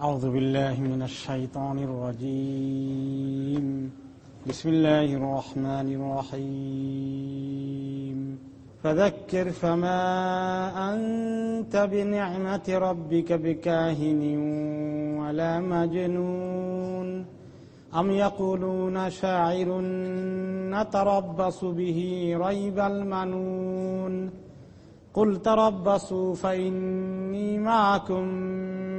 أعوذ بالله من الشيطان الرجيم. بسم الله الرحمن الرحيم. فذكر فما أنت بنعمة ربك بكاهن ولا مجنون. أم يقولون شاعر نتربص به ريب المنون. قل تربصوا فإني معكم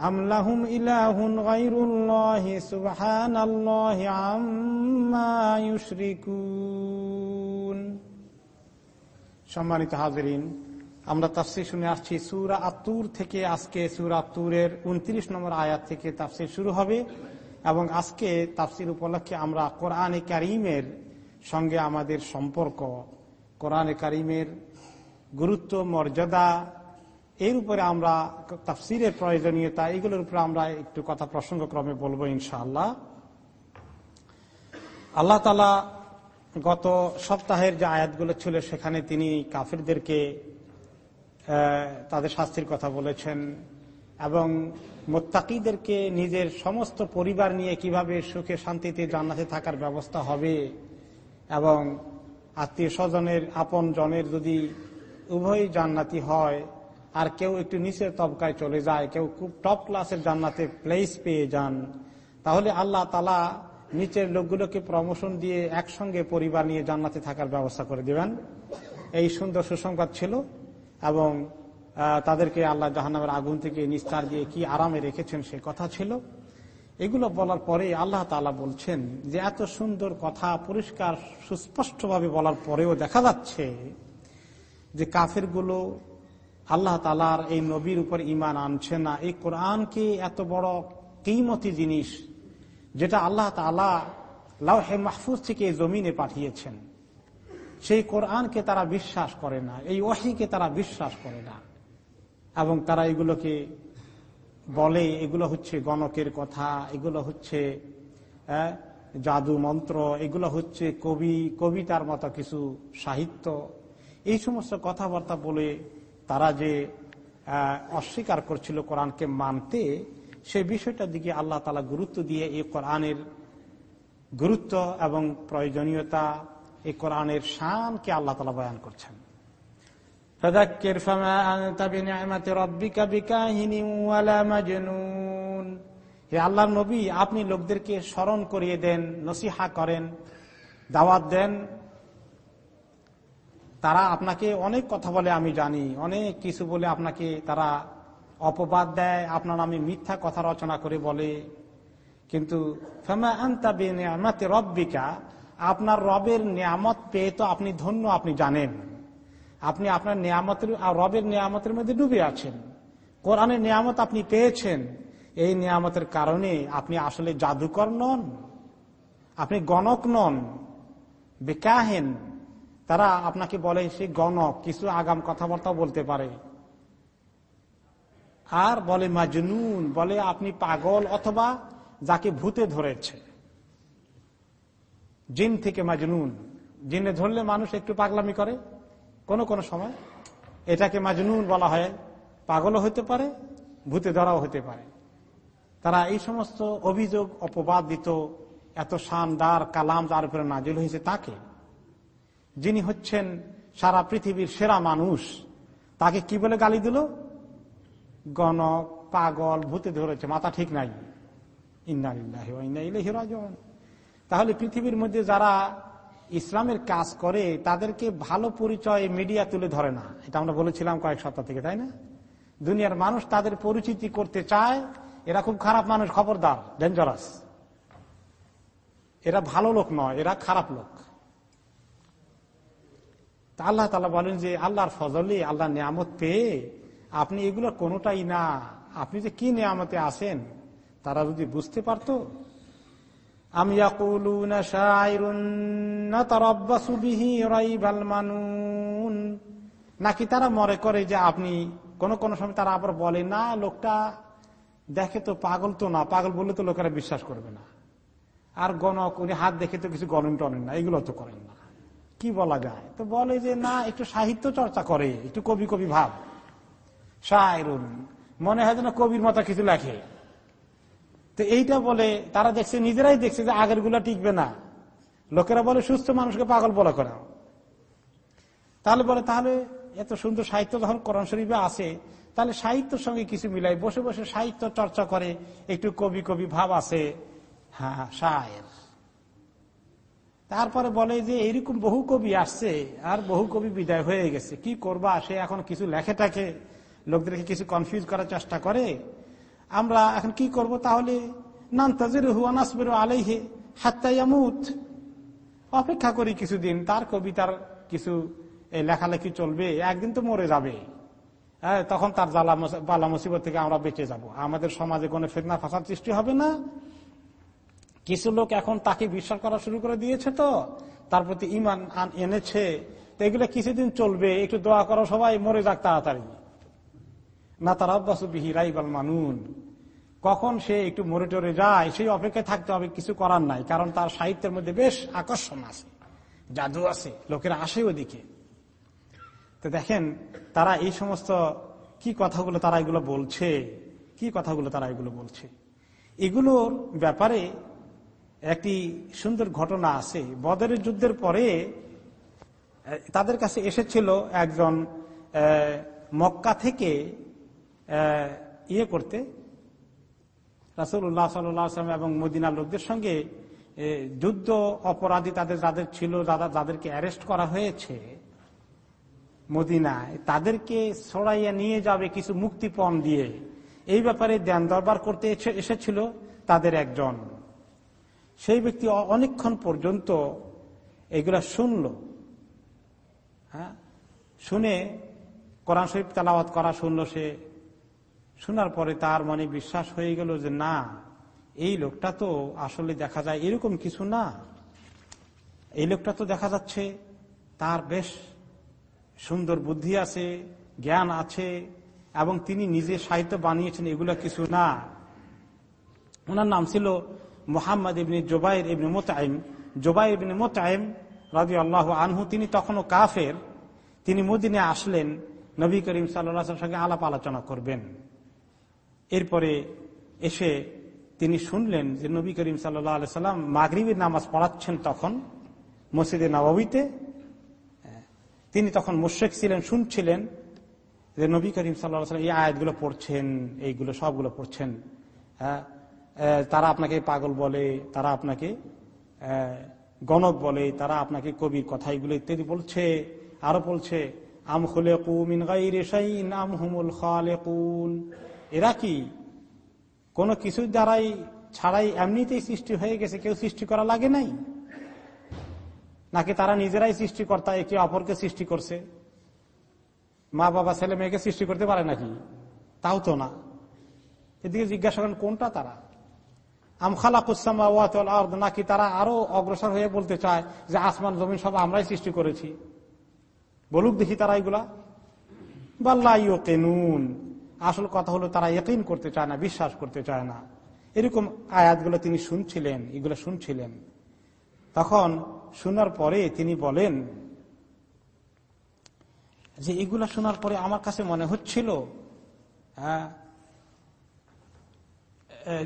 أم لهم إله غير الله سبحان الله عما يشركون সম্মানিত হাজরিন আমরা তাফসির শুনে আসছি সুরা আত্তুর থেকে আজকে সুরা আত্তুরের উনত্রিশ নম্বর আয়াত থেকে তাফসির শুরু হবে এবং আজকে তাফসির উপলক্ষে আমরা কোরআনে কারিমের সঙ্গে আমাদের সম্পর্ক কোরআনে কারিমের গুরুত্ব মর্যাদা এর উপরে আমরা তাফসিরের প্রয়োজনীয়তা, এগুলোর উপরে আমরা একটু কথা প্রসঙ্গ ক্রমে বলব ইনশাআল্লাহ। আল্লাহ তালা গত সপ্তাহের যে আয়াতগুলো ছিল, সেখানে তিনি কাফিরদেরকে তাদের শাস্তির কথা বলেছেন এবং মোত্তাকিদেরকে নিজের সমস্ত পরিবার নিয়ে কীভাবে সুখে শান্তিতে জান্নাতে থাকার ব্যবস্থা হবে এবং আত্মীয় স্বজনের আপন জনের যদি উভয় জান্নাতি হয় আর কেউ একটু নিচের তবকায় চলে যায়, কেউ খুব টপ ক্লাসের জান্নাতে প্লেস পেয়ে যান, তাহলে আল্লাহ তালা নিচের লোকগুলোকে প্রমোশন দিয়ে একসঙ্গে পরিবার নিয়ে জান্নাতে থাকার ব্যবস্থা করে দেবেন। এই সুন্দর সুসংবাদ ছিল এবং তাদেরকে আল্লাহ জাহান্নামের আগুন থেকে নিস্তার দিয়ে কি আরামে রেখেছেন সে কথা ছিল। এগুলো বলার পরে আল্লাহ তালা বলছেন যে এত সুন্দর কথা পরিষ্কার সুস্পষ্টভাবে বলার পরেও দেখা যাচ্ছে যে কাফেরগুলো আল্লাহ তালার এই নবীর উপর ইমান আনছে না। এই কোরআনকে এত বড় কিমতি জিনিস যেটা আল্লাহ তালা লাউহে মাহফুজ থেকে জমিনে পাঠিয়েছেন? সেই কোরআনকে তারা বিশ্বাস করে না, এই ওহিকে তারা বিশ্বাস করে না। এবং তারা এগুলোকে বলে, এগুলো হচ্ছে গণকের কথা, এগুলো হচ্ছে জাদু মন্ত্র, এগুলো হচ্ছে কবি, কবিতার মতো কিছু সাহিত্য। এই সমস্ত কথাবার্তা বলে তারা যে অস্বীকার করছিল কোরআনকে মানতে সে বিষয়টার দিকে আল্লাহ তালা গুরুত্ব দিয়ে এই কোরআনের গুরুত্ব এবং প্রয়োজনীয়তা এই কোরআনের শানকে আল্লাহ তালা বয়ান করছেন। আল্লাহ নবী আপনি লোকদেরকে স্মরণ করিয়ে দেন নসিহা করেন দাওয়াত দেন তারা আপনাকে অনেক কথা বলে আমি জানি, অনেক কিছু বলে আপনাকে তারা অপবাদ দেয়, আপনার আমি মিথ্যা কথা রচনা করে বলে। কিন্তু রব্বিকা, আপনার রবের নিয়ামত পেয়ে তো আপনি ধন্য, আপনি জানেন। আপনি আপনার নিয়ামতের রবের নিয়ামতের মধ্যে ডুবে আছেন। কোরআনের নিয়ামত আপনি পেয়েছেন। এই নিয়ামতের কারণে আপনি আসলে জাদুকর নন, আপনি গণক নন, বেকাহেন। তারা আপনাকে বলে, সে গণক, কিছু আগাম কথাবার্তা বলতে পারে। আর বলে, মাজনুন, বলে, আপনি পাগল, অথবা যাকে ভূতে ধরেছে। জিন থেকে মাজনুন। জিনে ধরলে মানুষ একটু পাগলামি করে, কোন কোন সময়। এটাকে মাজনুন বলা হয়। পাগলও হতে পারে, ভূতে ধরাও হতে পারে। তারা এই সমস্ত অভিযোগ, অপবাদ দিত, এত শানদার কালাম যার উপরে নাজিল হয়েছে তাকে। যিনি হচ্ছেন সারা পৃথিবীর সেরা মানুষ, তাকে কি বলে গালি দিল? গণক, পাগল, ভূতে ধরেছে, মাথা ঠিক নাই। তাহলে পৃথিবীর মধ্যে যারা ইসলামের কাজ করে, তাদেরকে ভালো পরিচয় মিডিয়া তুলে ধরে না। এটা আমরা বলেছিলাম কয়েক সপ্তাহ থেকে, তাই না? দুনিয়ার মানুষ তাদের পরিচিতি করতে চায়, এরা খুব খারাপ মানুষ, খবরদার ডেঞ্জারাস এরা ভালো লোক নয়, এরা খারাপ লোক। তা আল্লাহ তালা বলেন যে, আল্লাহর ফজলে আল্লাহ নিয়ামত পেয়ে আপনি এগুলো কোনোটাই না। আপনি যে কি নিয়ামতে আসেন তারা যদি বুঝতে পারত? আমি নাকি তারা মনে করে যে, আপনি কোন কোন সময় তারা আবার বলে, না, লোকটা দেখে তো পাগল তো না, পাগল বললে তো লোকেরা বিশ্বাস করবে না। আর গণক, উনি হাত দেখে তো কিছু গণন টনেন না, এগুলো তো করেন না। কি বলা যায়? তো বলে যে, না, একটু সাহিত্য চর্চা করে, একটু কবি কবি ভাব। শায়রুন, মনে হয় যেন কবির মতো কিছু লেখে। তো এইটা বলে, তারা দেখছে, নিজেরাই দেখছে যে আগেরগুলা টিকবে না। লোকেরা বলে, সুস্থ মানুষকে পাগল বলা করা। তাহলে বলে, তাহলে এত সুন্দর সাহিত্য যখন করণ শরীফে আসে তাহলে সাহিত্যের সঙ্গে কিছু মিলাই, বসে বসে সাহিত্য চর্চা করে, একটু কবি কবি ভাব আছে। হ্যাঁ শায়ের। তারপরে বলে যে, এইরকম বহু কবি আসছে, আর বহু কবি বিদায় হয়ে গেছে। কি করবা? সে এখন কিছু লেখে লেখেটাকে লোকদেরকে কিছু কনফিউজ করার চেষ্টা করে। আমরা এখন কি করব তাহলে? নান্তাজের হুয়ানাসবের আলাইহে হাত্তাইয়ামুত অপেক্ষা করি কিছুদিন। তার কবিতার কিছু লেখালেখি চলবে, একদিন তো মরে যাবে। হ্যাঁ তখন তার জ্বালা বালা মুসিবত থেকে আমরা বেঁচে যাব। আমাদের সমাজে কোনো ফেতনা ফাঁসার সৃষ্টি হবে না। কিছু লোক এখন তাকে বিশ্বাস করা শুরু করে দিয়েছে তো, তার প্রতি ইমান এনেছে। তো এগুলো কিছুদিন চলবে, একটু দোয়া করো সবাই, মরে যাক তাড়াতাড়ি। না তার অভ্যাসবিহি রাইবাল মানুন। কখন সে একটু মরে টরে যায়, সেই অপেক্ষায় থাকতে হবে, কিছু করার নাই, কারণ তার সাহিত্যের মধ্যে বেশ আকর্ষণ আছে, জাদু আছে, লোকেরা আসে ওদিকে। তো দেখেন, তারা এই সমস্ত কি কথাগুলো তারা এগুলো বলছে, কি কথাগুলো তারা এগুলো বলছে? এগুলোর ব্যাপারে একটি সুন্দর ঘটনা আছে। বদরের যুদ্ধের পরে তাদের কাছে এসেছিল একজন মক্কা থেকে ইয়ে করতে। রাসুল্লাহ সাল্লাম এবং মদিনার লোকদের সঙ্গে যুদ্ধ অপরাধী তাদের, যাদের ছিল যাদেরকে অ্যারেস্ট করা হয়েছে মদিনায়, তাদেরকে ছড়াইয়া নিয়ে যাবে কিছু মুক্তিপণ দিয়ে। এই ব্যাপারে দেন দরবার করতে এসেছিল তাদের একজন। সেই ব্যক্তি অনেকক্ষণ পর্যন্ত এগুলা শুনল। হ্যাঁ? শুনে কোরআন শরীফ তালাওয়াত করা শুনল সে। শোনার পরে তার মনে বিশ্বাস হয়ে গেল যে, না, এই লোকটা তো আসলে দেখা যায় এরকম কিছু না। এই লোকটা তো দেখা যাচ্ছে তার বেশ সুন্দর বুদ্ধি আছে, জ্ঞান আছে এবং তিনি নিজে সাহিত্য বানিয়েছেন এগুলো কিছু না। ওনার নাম ছিল মোহাম্মদ ইবনি জোবাইর ইবনে মোতাইম জোবাই ইবনে মোতাইম রাজি আল্লাহ আনহু, তিনি তখনও কাফের। তিনি মদিনে আসলেন, নবী করিম সাল্লাহ সঙ্গে আলাপ আলোচনা করবেন। এরপরে এসে তিনি শুনলেন যে নবী করিম সাল্লাহ সাল্লাম মাগরিবের নামাজ পড়াচ্ছেন তখন মসজিদে নবাবিতে। তিনি তখন মুশেক ছিলেন, শুনছিলেন যে নবী করিম সাল্লাহ এই আয়াতগুলো পড়ছেন, এইগুলো সবগুলো পড়ছেন। হ্যাঁ তারা আপনাকে পাগল বলে, তারা আপনাকে গণক বলে, তারা আপনাকে কবির কথা এগুলো ইত্যাদি বলছে, আরও বলছে এরা কি? কোনো কিছু দ্বারাই, ছাড়াই এমনিতেই সৃষ্টি হয়ে গেছে, কেউ সৃষ্টি করা লাগে নাই? নাকি তারা নিজেরাই সৃষ্টিকর্তা, একে অপরকে সৃষ্টি করছে? মা বাবা, ছেলে মেয়েকে সৃষ্টি করতে পারে নাকি? তাও তো না। এদিকে জিজ্ঞাসা করেন, কোনটা তারা? নাকি তারা আরও অগ্রসর হয়ে বলতে চায় যে আসমান, জমিন সব আমরাই সৃষ্টি করেছি? বলুক দেখি তারা এগুলা। বাল্লা কেনুন আসল কথা হলো তারা একইন করতে চায় না, বিশ্বাস করতে চায় না। এরকম আয়াতগুলো তিনি শুনছিলেন, এগুলো শুনছিলেন। তখন শোনার পরে তিনি বলেন যে এগুলা শোনার পরে আমার কাছে মনে হচ্ছিল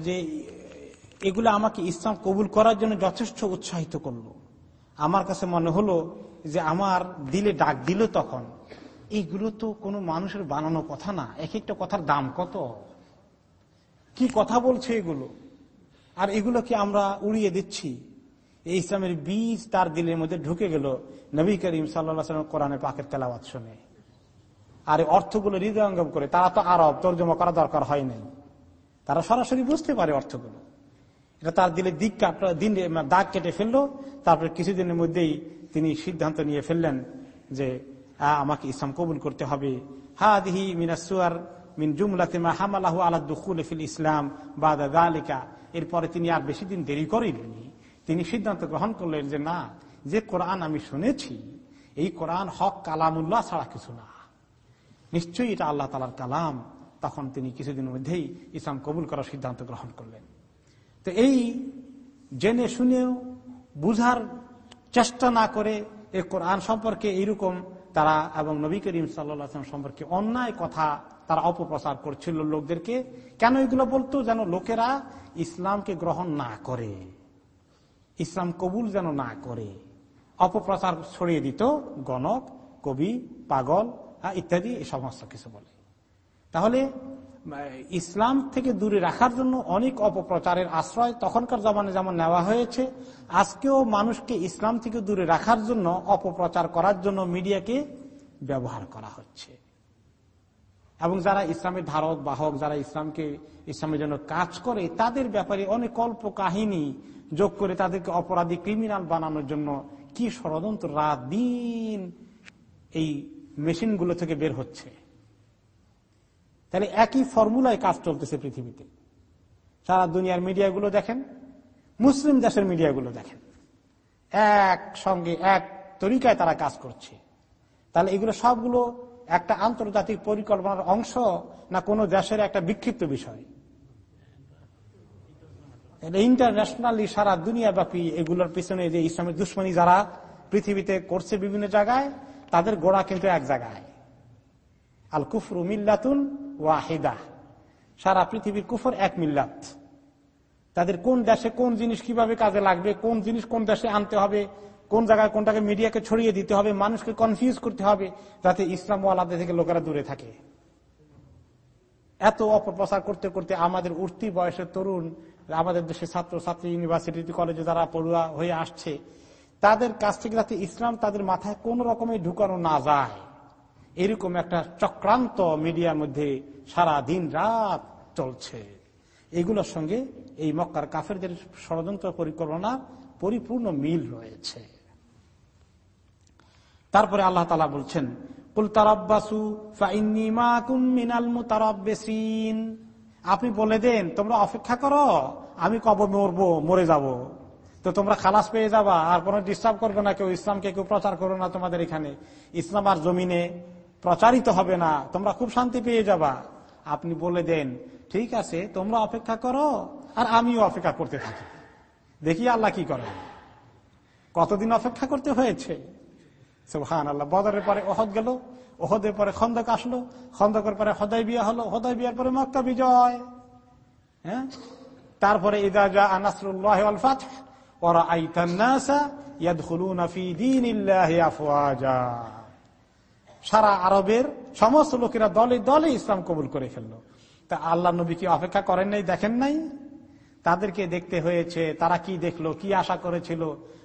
যে এগুলো আমাকে ইসলাম কবুল করার জন্য যথেষ্ট উৎসাহিত করল। আমার কাছে মনে হলো যে আমার দিলে ডাক দিল তখন। এইগুলো তো কোনো মানুষের বানানো কথা না। এক একটা কথার দাম কত? কি কথা বলছে এগুলো? আর এগুলো কি আমরা উড়িয়ে দিচ্ছি। এই ইসলামের বীজ তার দিলের মধ্যে ঢুকে গেল। নবী করিম সাল্লাম কোরআনে পাকের তেলাওয়াত শুনে। আর অর্থগুলো হৃদয়ঙ্গম করে, তারা তো আরব, তর্জমা করা দরকার হয় নাই। তারা সরাসরি বুঝতে পারে অর্থগুলো। এটা তার দিলে দিক দিন দাগ কেটে ফেলল। তারপরে কিছুদিনের মধ্যেই তিনি সিদ্ধান্ত নিয়ে ফেললেন যে আমাকে ইসলাম কবুল করতে হবে। হা দিহি মিনাসুয়ার মিন জুমলাতিমা হামালাহু আলা দুখুল ফিল ইসলাম বা দালিকা। এরপরে তিনি আর বেশি দিন দেরি করেননি তিনি সিদ্ধান্ত গ্রহণ করলেন যে, না, যে কোরআন আমি শুনেছি, এই কোরআন হক, কালামুল্লাহ ছাড়া কিছু না। নিশ্চয়ই এটা আল্লাহ তালার কালাম। তখন তিনি কিছুদিন মধ্যেই ইসলাম কবুল করার সিদ্ধান্ত গ্রহণ করলেন। তো এই জেনে শুনেও বুঝার চেষ্টা না করে এ কোরআন সম্পর্কে এইরকম তারা এবং নবী করিম সাল্লাম সম্পর্কে অন্যায় কথা তারা অপপ্রচার করছিল লোকদেরকে। কেন এগুলো বলতো? যেন লোকেরা ইসলামকে গ্রহণ না করে। ইসলাম কবুল যেন না করে। অপপ্রচার ছড়িয়ে দিত গণক, কবি, পাগল ইত্যাদি, এই সমস্ত কিছু বলে। তাহলে ইসলাম থেকে দূরে রাখার জন্য অনেক অপপ্রচারের আশ্রয় তখনকার জমানে যেমন নেওয়া হয়েছে, আজকেও মানুষকে ইসলাম থেকে দূরে রাখার জন্য অপপ্রচার করার জন্য মিডিয়াকে ব্যবহার করা হচ্ছে। এবং যারা ইসলামের ধারক বাহক যারা ইসলামকে, ইসলামের জন্য কাজ করে, তাদের ব্যাপারে অনেক অল্প কাহিনী যোগ করে তাদেরকে অপরাধী ক্রিমিনাল বানানোর জন্য কি ষড়যন্ত্র রাত দিন এই মেশিনগুলো থেকে বের হচ্ছে। তাহলে একই ফর্মুলায় কাজ চলতেছে পৃথিবীতে। সারা দুনিয়ার মিডিয়াগুলো দেখেন, মুসলিম দেশের মিডিয়াগুলো দেখেন। এক সঙ্গে, এক তরিকায় তারা কাজ করছে। তাহলে এগুলো সবগুলো একটা আন্তর্জাতিক পরিকল্পনার অংশ না কোনো দেশের একটা বিক্ষিপ্ত বিষয়? ইন্টারন্যাশনালি সারা দুনিয়াব্যাপী এগুলোর পিছনে যে ইসলামের দুশ্মনী যারা পৃথিবীতে করছে বিভিন্ন জায়গায়, তাদের গোড়া কিন্তু এক জায়গায়। আল কুফরু মিল্লাতুন ওয়াহিদা। সারা পৃথিবীর কুফর এক মিল্লাত। তাদের কোন দেশে কোন জিনিস কীভাবে কাজে লাগবে, কোন জিনিস কোন দেশে আনতে হবে, কোন জায়গায় কোনটাকে মিডিয়াকে ছড়িয়ে দিতে হবে, মানুষকে কনফিউজ করতে হবে, যাতে ইসলাম ওয়ালাদের থেকে লোকেরা দূরে থাকে। এত অপপ্রচার করতে করতে আমাদের উঠতি বয়সের তরুণ, আমাদের দেশের ছাত্র, ছাত্রী ইউনিভার্সিটি কলেজে যারা পড়ুয়া হয়ে আসছে, তাদের কাছ থেকে যাতে ইসলাম তাদের মাথায় কোন রকমে ঢুকানো না যায়। এরকম একটা চক্রান্ত মিডিয়ার মধ্যে সারা দিন রাত চলছে। এগুলোর সঙ্গে এই মক্কার কাফেরদের ষড়যন্ত্র পরিকল্পনা পরিপূর্ণ মিল রয়েছে। তারপরে আল্লাহ তালা বলছেন আপনি বলে দেন, তোমরা অপেক্ষা করো, আমি কবে মরবো, মরে যাব। তো তোমরা খালাস পেয়ে যাবা, আর কোনো ডিস্টার্ব করবে না, কেউ ইসলামকে কেউ প্রচার করো না তোমাদের এখানে। ইসলাম আর জমিনে প্রচারিত হবে না, তোমরা খুব শান্তি পেয়ে যাবা। আপনি বলে দেন, ঠিক আছে, তোমরা অপেক্ষা করো, আর আমিও অপেক্ষা করতে থাকি। দেখি আল্লাহ কি করে কতদিন অপেক্ষা করতে হয়েছে? হান আল্লাহ বদরের পরে ওহদ গেল, ওহদের পরে খন্দক আসলো, খন্দকের পরে হদাই বিয়া হলো হদাই বিয়ার পরে মক্কা বিজয়। হ্যাঁ? তারপরে ওরা আইতান্নাসা ইয়াদখুলুনা ফি দীনিল্লাহি আফওয়াজা। সারা আরবের সমস্ত লোকেরা দলে দলে ইসলাম কবুল করে ফেলল। তা আল্লাহ নবী কি অপেক্ষা করেন নাই, দেখেন নাই? তাদেরকে দেখতে হয়েছে, তারা কি দেখল, কি আশা করেছিল?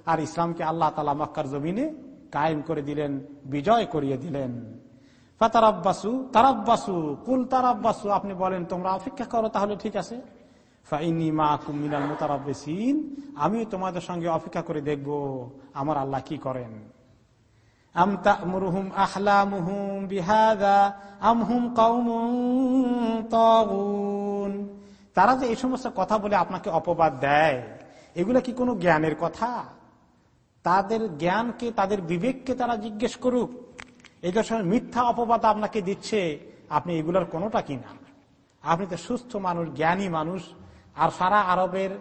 আর ইসলামকে আল্লাহ তালা মক্কার জমিনে কায়েম করে দিলেন, বিজয় করিয়ে দিলেন। ফাতারাব্বাসু, তারাব্বাসু, কুল তারাব্বাসু, আপনি বলেন, তোমরা অপেক্ষা করো তাহলে ঠিক আছে? আমি তোমাদের সঙ্গে অপেক্ষা করে দেখব, আমার আল্লাহ কি করেন। আহলামুহুম বিহাদা আম হুম কওমুন তারা যে এই সমস্ত কথা বলে আপনাকে অপবাদ দেয়, এগুলা কি কোনো জ্ঞানের কথা? তাদের জ্ঞানকে, তাদের বিবেককে তারা জিজ্ঞেস করুক। এই সময় মিথ্যা অপবাদ আপনাকে দিচ্ছে, আপনি এগুলোর কোনোটা কিনা আপনি তো সুস্থ মানুষ, জ্ঞানী মানুষ, আর সারা আরবের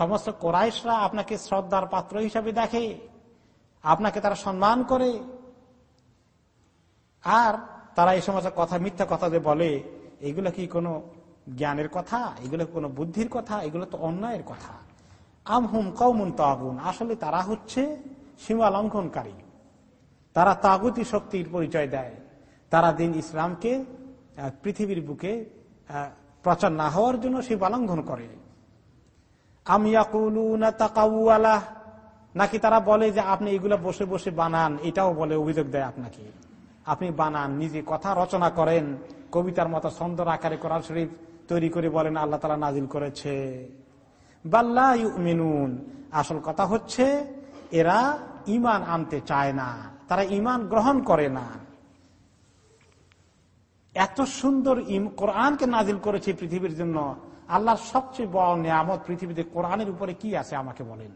সমস্ত কোরাইশরা আপনাকে শ্রদ্ধার পাত্র হিসাবে দেখে, আপনাকে তারা সম্মান করে। আর তারা এই সমস্ত কথা, মিথ্যা কথা যে বলে, এগুলো কি কোনো জ্ঞানের কথা? এগুলো কোনো বুদ্ধির কথা? এগুলো তো অন্যায়ের কথা। আম হুম কৌমুন তাগুন। আসলে তারা হচ্ছে সীমা লঙ্ঘনকারী তারা তাগুতি শক্তির পরিচয় দেয়। তারা দিন ইসলামকে পৃথিবীর বুকে প্রচার না হওয়ার জন্য সীমা লঙ্ঘন করে নাকি তারা বলে যে আপনি এগুলো বসে বসে বানান, এটাও বলে অভিযোগ দেয় আপনাকে। আপনি বানান, নিজে কথা রচনা করেন, কবিতার মতো সুন্দর আকারে কোরআন শরীফ তৈরি করে বলেন, আল্লাহ তালা নাজিল করেছে। বাল্লা মিনুন আসল কথা হচ্ছে, এরা ইমান আনতে চায় না, তারা ইমান গ্রহণ করে না। এত সুন্দর কোরআনকে নাজিল করেছে পৃথিবীর জন্য, আল্লাহর সবচেয়ে বড় নিয়ামত পৃথিবীতে কোরআনের উপরে কি আছে আমাকে বলেন।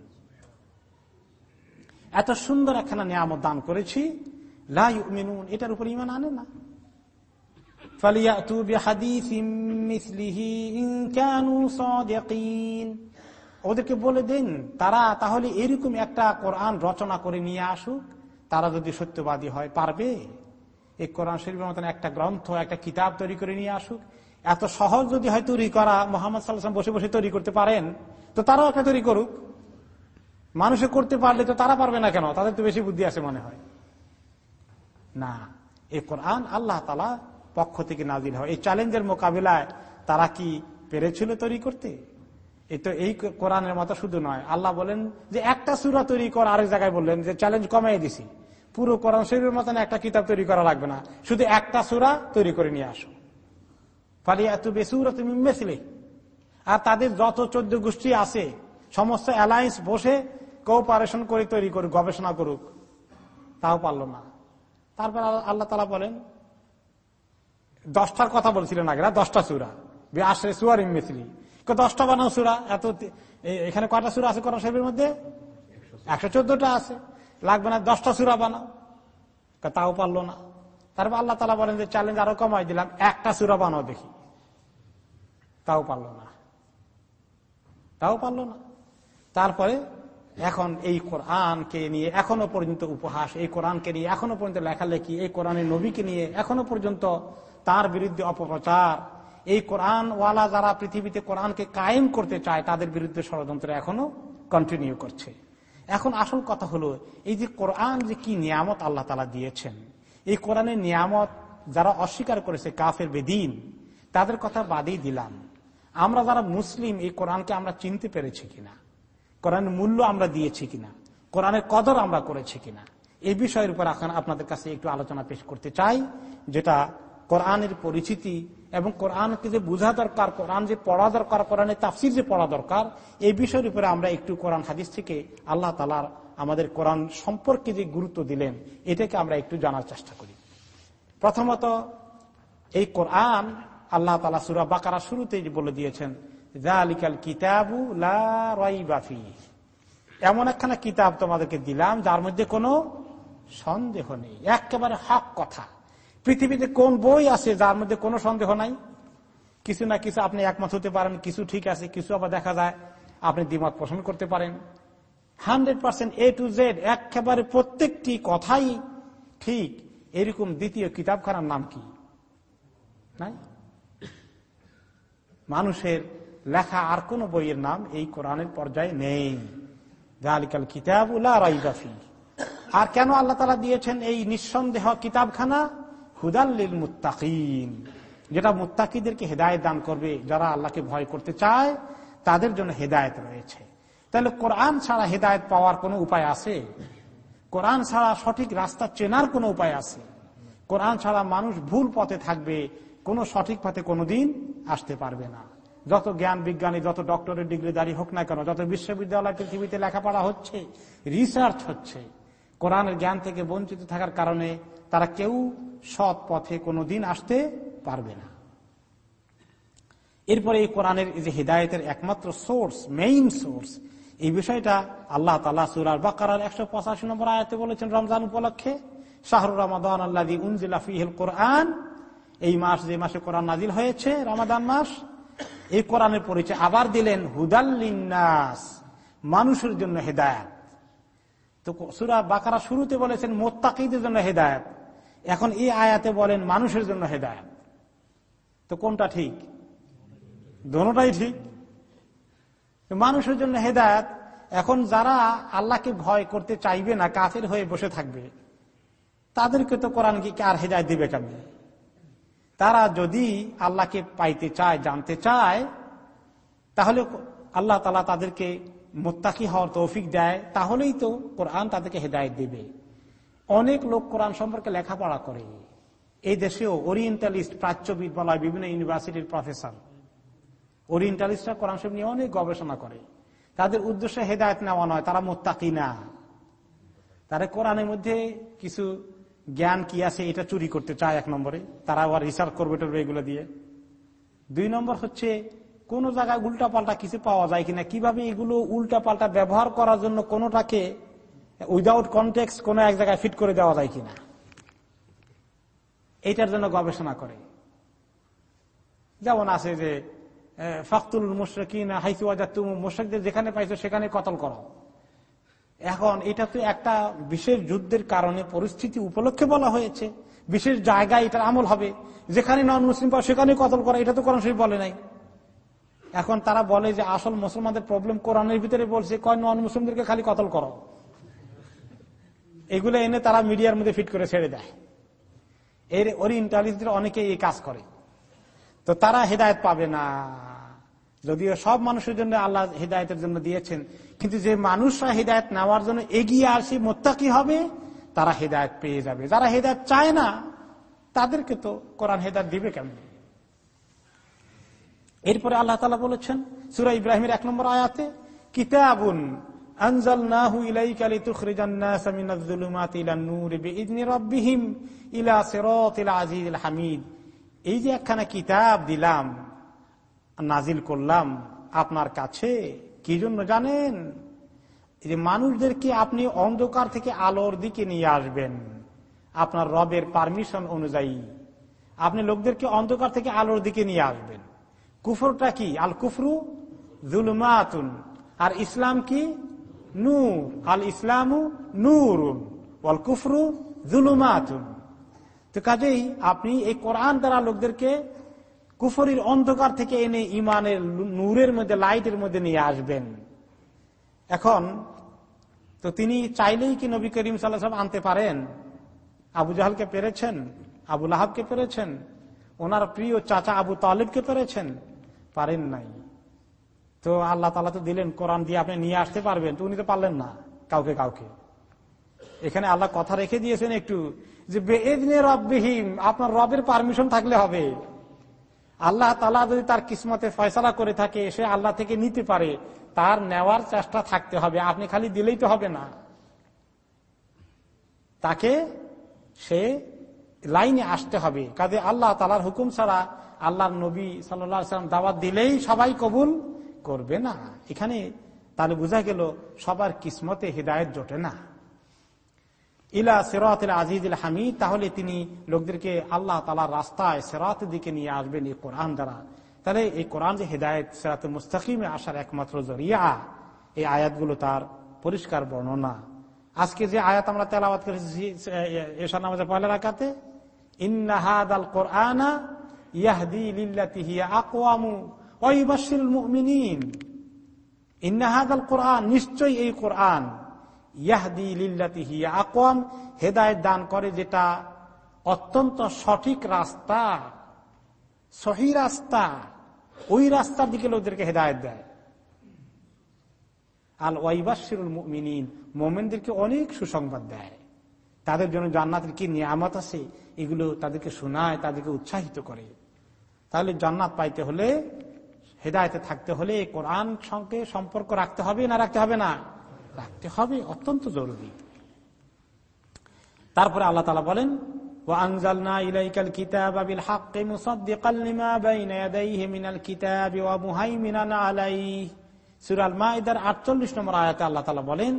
এত সুন্দর একখানা নিয়ামত দান করেছি লাই মিনুন এটার উপর ইমান আনে না ওদেরকে বলে দিন, তারা তাহলে এরকম একটা কোরআন রচনা করে নিয়ে আসুক, তারা যদি সত্যবাদী হয়, পারবে? এই কোরআন শরীফের মতন একটা গ্রন্থ, একটা কিতাব তৈরি করে নিয়ে আসুক। এত সহজ যদি হয় তৈরি করা, মোহাম্মদ সাল্লাম বসে বসে তৈরি করতে পারেন, তো তারাও একটা তৈরি করুক। মানুষে করতে পারলে তো তারা পারবে না কেন? তাদের তো বেশি বুদ্ধি আছে মনে হয়। না, এই কোরআন আল্লাহ তালা পক্ষ থেকে নাজিল হয়। এই চ্যালেঞ্জের মোকাবিলায় তারা কি পেরেছিল তৈরি করতে? এই তো এই কোরআনের মতো শুধু নয়, আল্লাহ বলেন যে একটা সুরা তৈরি কর, আরেক জায়গায় বললেন যে চ্যালেঞ্জ কমাই দিছি। পুরো কোরআন শরীরের মতন একটা কিতাব তৈরি করা লাগবে না, শুধু একটা সুরা তৈরি করে নিয়ে আসো। ফালি এত বেসুরা তুমি মেসলে আর তাদের যত চোদ্দ গোষ্ঠী আছে, সমস্ত অ্যালায়েন্স বসে কোঅপারেশন করে তৈরি করুক, গবেষণা করুক, তাও পারল না। তারপর আল্লাহ তালা বলেন, দশটার কথা বলছিলেন আগে দশটা সুরা। আসে সুয়ার ইমেসলি দশটা বানাও সুরা, এত এখানে কয়টা সুরা আছে কোরআন শরীফের মধ্যে? একশো চোদ্দটা আছে। লাগবে না দশটা সুরা বানাও। তাও পারল না। তারপর আল্লাহ তালা বলেন যে চ্যালেঞ্জ আরও কমাই দিলাম, একটা সুরা বানাও দেখি। তাও পারল না। তাও পারল না। তারপরে এখন এই কোরআনকে নিয়ে এখনও পর্যন্ত উপহাস, এই কোরআনকে নিয়ে এখনও পর্যন্ত লেখালেখি, এই কোরআনের নবীকে নিয়ে এখনও পর্যন্ত তার বিরুদ্ধে অপপ্রচার। এই কোরআন ওয়ালা যারা পৃথিবীতে কোরআনকে কায়েম করতে চায়, তাদের বিরুদ্ধে ষড়যন্ত্র এখনও কন্টিনিউ করছে। এখন আসল কথা হলো, এই যে কোরআন যে কি নিয়ামত আল্লাহ তালা দিয়েছেন, এই কোরআনের নিয়ামত যারা অস্বীকার করেছে কাফের বেদিন, তাদের কথা বাদেই দিলাম। আমরা যারা মুসলিম, এই কোরআনকে আমরা চিনতে পেরেছি কিনা? কোরআনের মূল্য আমরা দিয়েছি কিনা? কোরআনের কদর আমরা করেছি কিনা? এই বিষয়ের উপর এখন আপনাদের কাছে একটু আলোচনা পেশ করতে চাই, যেটা কোরআনের পরিচিতি এবং কোরআনকে যে বোঝা দরকার, কোরআন যে পড়া দরকার, কোরআনের তাফসির যে পড়া দরকার, এই বিষয়ের উপরে আমরা একটু কোরআন হাদিস থেকে আল্লাহ তালার আমাদের কোরআন সম্পর্কে যে গুরুত্ব দিলেন, এটাকে আমরা একটু জানার চেষ্টা করি। প্রথমত, এই কোরআন আল্লাহ তালা সুরা বাকারা শুরুতেই বলে দিয়েছেন কিতাবু বাফি এমন একখানা কিতাব তোমাদেরকে দিলাম, যার মধ্যে কোনো সন্দেহ নেই। একেবারে হক কথা। পৃথিবীতে কোন বই আছে যার মধ্যে কোনো সন্দেহ নাই? কিছু না কিছু আপনি একমত হতে পারেন, কিছু ঠিক আছে, কিছু আবার দেখা যায় আপনি দ্বিমত পোষণ করতে পারেন। Hundred percent A to Z একেবারে প্রত্যেকটি কথাই ঠিক। এরকম দ্বিতীয় কিতাবখানার নাম কি? নাই? মানুষের লেখা আর কোন বইয়ের নাম এই কোরআনের পর্যায়ে নেই। জালিকাল কিতাব আর কেন আল্লাহ তালা দিয়েছেন এই নিঃসন্দেহ কিতাবখানা? হুদাল্লিল মুত্তাকিন। যেটা মুত্তাকিদেরকে হেদায়ত দান করবে, যারা আল্লাহকে ভয় করতে চায়, তাদের জন্য হেদায়ত রয়েছে। তাহলে কোরআন ছাড়া হেদায়ত পাওয়ার কোনো উপায় আছে? কোরআন ছাড়া সঠিক রাস্তা চেনার কোনো উপায় আছে? কোরআন ছাড়া মানুষ ভুল পথে থাকবে, কোনো সঠিক পথে কোনোদিন আসতে পারবে না। যত জ্ঞান বিজ্ঞানী, যত ডক্টরের ডিগ্রি দাঁড়িয়ে হোক না কেন, যত বিশ্ববিদ্যালয় পৃথিবীতে লেখাপড়া হচ্ছে রিসার্চ হচ্ছে, কোরআনের জ্ঞান থেকে বঞ্চিত থাকার কারণে তারা কেউ সৎ পথে কোনো দিন আসতে পারবে না। এরপরে এই কোরআনের যে হৃদায়তের একমাত্র সোর্স মেইন সোর্স এই বিষয়টা আল্লাহ তালা সুরার বাকার একশো পঁচাশি নম্বর আয়তে বলেছেন রমজান উপলক্ষে শাহরুর রমাদান আল্লাহ উনজিল কোরআন, এই মাস যে মাসে কোরআন নাজিল হয়েছে, রমাদান মাস এই কোরআনের পরিচয় আবার দিলেন হুদাল্লিনাস মানুষের জন্য হেদায়াত। তো সুরা বাকারা শুরুতে বলেছেন মোত্তাকিদের জন্য হেদায়ত। এখন এই আয়াতে বলেন মানুষের জন্য হেদায়ত। তো কোনটা ঠিক? দোনোটাই ঠিক। মানুষের জন্য হেদায়ত, এখন যারা আল্লাহকে ভয় করতে চাইবে না, কাফের হয়ে বসে থাকবে, তাদেরকে তো কোরআন কি আর হেদায়ত দিবে কেমন? তারা যদি আল্লাহকে পাইতে চায়, জানতে চায়, তাহলে আল্লাহ তালা তাদেরকে মোত্তাকি হওয়ার তৌফিক দেয়, তাহলেই তো কোরআন তাদেরকে হেদায়ত দেবে। অনেক লোক কোরআন সম্পর্কে লেখাপড়া করে। এই দেশেও ওরিয়েন্টালিস্ট প্রাচ্যবিদ বলা বিভিন্ন ইউনিভার্সিটির প্রফেসর। ওরিয়েন্টালিস্টরা কোরআন শরীফ নিয়ে অনেক গবেষণা করে। তাদের উদ্দেশ্যে হেদায়ত নেওয়া নয়, তারা মোত্তাকি না। তারা কোরআনের মধ্যে কিছু জ্ঞান কি আছে এটা চুরি করতে চায় এক নম্বরে, তারা আবার রিসার্চ করবে টরবে এগুলো দিয়ে। দুই নম্বর হচ্ছে, কোন জায়গায় উল্টা পাল্টা কিছু পাওয়া যায় কিনা, কীভাবে এগুলো উল্টা পাল্টা ব্যবহার করার জন্য কোনোটাকে উইদাউট কন্টেক্স কোন এক জায়গায় ফিট করে দেওয়া যায় কিনা। এইটার জন্য গবেষণা করে। যেমন আছে যে ফাকতুল মুশরকিন হাইসুয়াজা তুম মুশরকদের যেখানে পাইছো সেখানে কতল করো। এখন এটা তো একটা বিশেষ যুদ্ধের কারণে পরিস্থিতি উপলক্ষে বলা হয়েছে। বিশেষ জায়গায় এটার আমল হবে। যেখানে নন মুসলিম পাও সেখানে কতল করা, এটা তো কোরআন শরীফ বলে নাই। এখন তারা বলে যে আসল মুসলমানদের প্রবলেম কোরআনের ভিতরে বলছে, কয় নন মুসলিমদেরকে খালি কতল করো। এগুলো এনে তারা মিডিয়ার মধ্যে ফিট করে ছেড়ে দেয়। এর ওরিয়েন্টালিস্টদের অনেকে এই কাজ করে। তো তারা হেদায়ত পাবে না। যদিও সব মানুষের জন্য আল্লাহ হৃদায়তের জন্য দিয়েছেন, কিন্তু যে মানুষরা হৃদায়ত নেওয়ার জন্য এগিয়ে আসে, মোত্তাকি হবে, তারা হৃদায়ত পেয়ে যাবে। যারা হৃদায়ত চায় না, তাদেরকে তো কোরআন হেদায়ত দিবে কেমন? এরপরে আল্লাহ তালা বলেছেন, সুরা ইব্রাহিমের এক নম্বর আয়াতে, কিতাবুন এই যে একখানা কিতাব দিলাম নাজিল করলাম, আপনার কাছে? কি জন্য জানেন? যে মানুষদেরকে আপনি অন্ধকার থেকে আলোর দিকে নিয়ে আসবেন, আপনার রবের পারমিশন অনুযায়ী। আপনি লোকদেরকে অন্ধকার থেকে আলোর দিকে নিয়ে আসবেন। কুফরটা কি? আল কুফরু জুলমাতুন। আর ইসলাম কি? নূর। আল ইসলামু নূর আল কুফরু জুলুমাতুন। তো কাজেই আপনি এই কোরআন দ্বারা লোকদেরকে কুফরির অন্ধকার থেকে এনে ইমানের নূরের মধ্যে, লাইটের মধ্যে নিয়ে আসবেন। এখন, তো তিনি চাইলেই কি নবী করিম সাল্লাহ আনতে পারেন? আবু জাহালকে পেরেছেন? আবু লাহাবকে পেরেছেন? ওনার প্রিয় চাচা আবু তালিবকে পেরেছেন? পারেন নাই। তো আল্লাহ তালা তো দিলেন কোরআন দিয়ে আপনি নিয়ে আসতে পারবেন, তো উনি তো পারলেন না, কাউকে কাউকে। এখানে আল্লাহ কথা রেখে দিয়েছেন একটু, যে বেদিনে রববিহীন আপনার রবের পারমিশন থাকলে হবে। আল্লাহ তালা যদি তার কিসমতে ফয়সলা করে থাকে, সে আল্লাহ থেকে নিতে পারে, তার নেওয়ার চেষ্টা থাকতে হবে, আপনি খালি দিলেই তো হবে না। তাকে সে লাইনে আসতে হবে, কাজে আল্লাহ তালার হুকুম ছাড়া আল্লাহর নবী সাল্লাম দাওয়াত দিলেই সবাই কবুল করবে না। এখানে তাহলে বোঝা গেল, সবার কিসমতে হৃদায়ত জোটে না। ইলা সেরাত আজিজ হামিদ, তাহলে তিনি লোকদেরকে আল্লাহ তালার রাস্তায় সেরাতের দিকে নিয়ে আসবেন এই কোরআন দ্বারা। তাহলে এই কোরআন যে হৃদায়ত সেরাত মুস্তাকিমে আসার একমাত্র জরিয়া, এই আয়াতগুলো তার পরিষ্কার বর্ণনা। আজকে যে আয়াত আমরা তেলাবাদ করেছি এসা নামাজের পয়লা রাখাতে ইন্নাহাদ আল কোরআনা ইয়াহদি লিল্লাতিহি আকওয়ামু ওয়াইবাশশিরুল মুমিনিন। ইন্নাহাদ আল কোরআন, নিশ্চয়ই এই কোরআন ইয়াহদি লিল্লাতিহি আকওয়াম, হেদায়েত দান করে যেটা অত্যন্ত সঠিক রাস্তা, সহি রাস্তা, ওই রাস্তার দিকে লোকদেরকে হেদায়ত দেয়। আল ওয়াইবাসিরুল মিনিন মোমেনদেরকে অনেক সুসংবাদ দেয়। তাদের জন্য জান্নাতের কি নিয়ামত আছে? এগুলো তাদেরকে শোনায়, তাদেরকে উৎসাহিত করে। তাহলে জান্নাত পাইতে হলে, হেদায়তে থাকতে হলে কোরআন সঙ্গে সম্পর্ক রাখতে হবে না রাখতে হবে না? রাখতে হবে অত্যন্ত জরুরি তারপরে আল্লাহ তালা বলেন وأنزلنا إليك الكتاب بالحق مصدقا لما بين يديه من الكتاب ومهيمنا عليه সুরাল মাইদার আটচল্লিশ নম্বর আয়াতে আল্লাহ তালা বলেন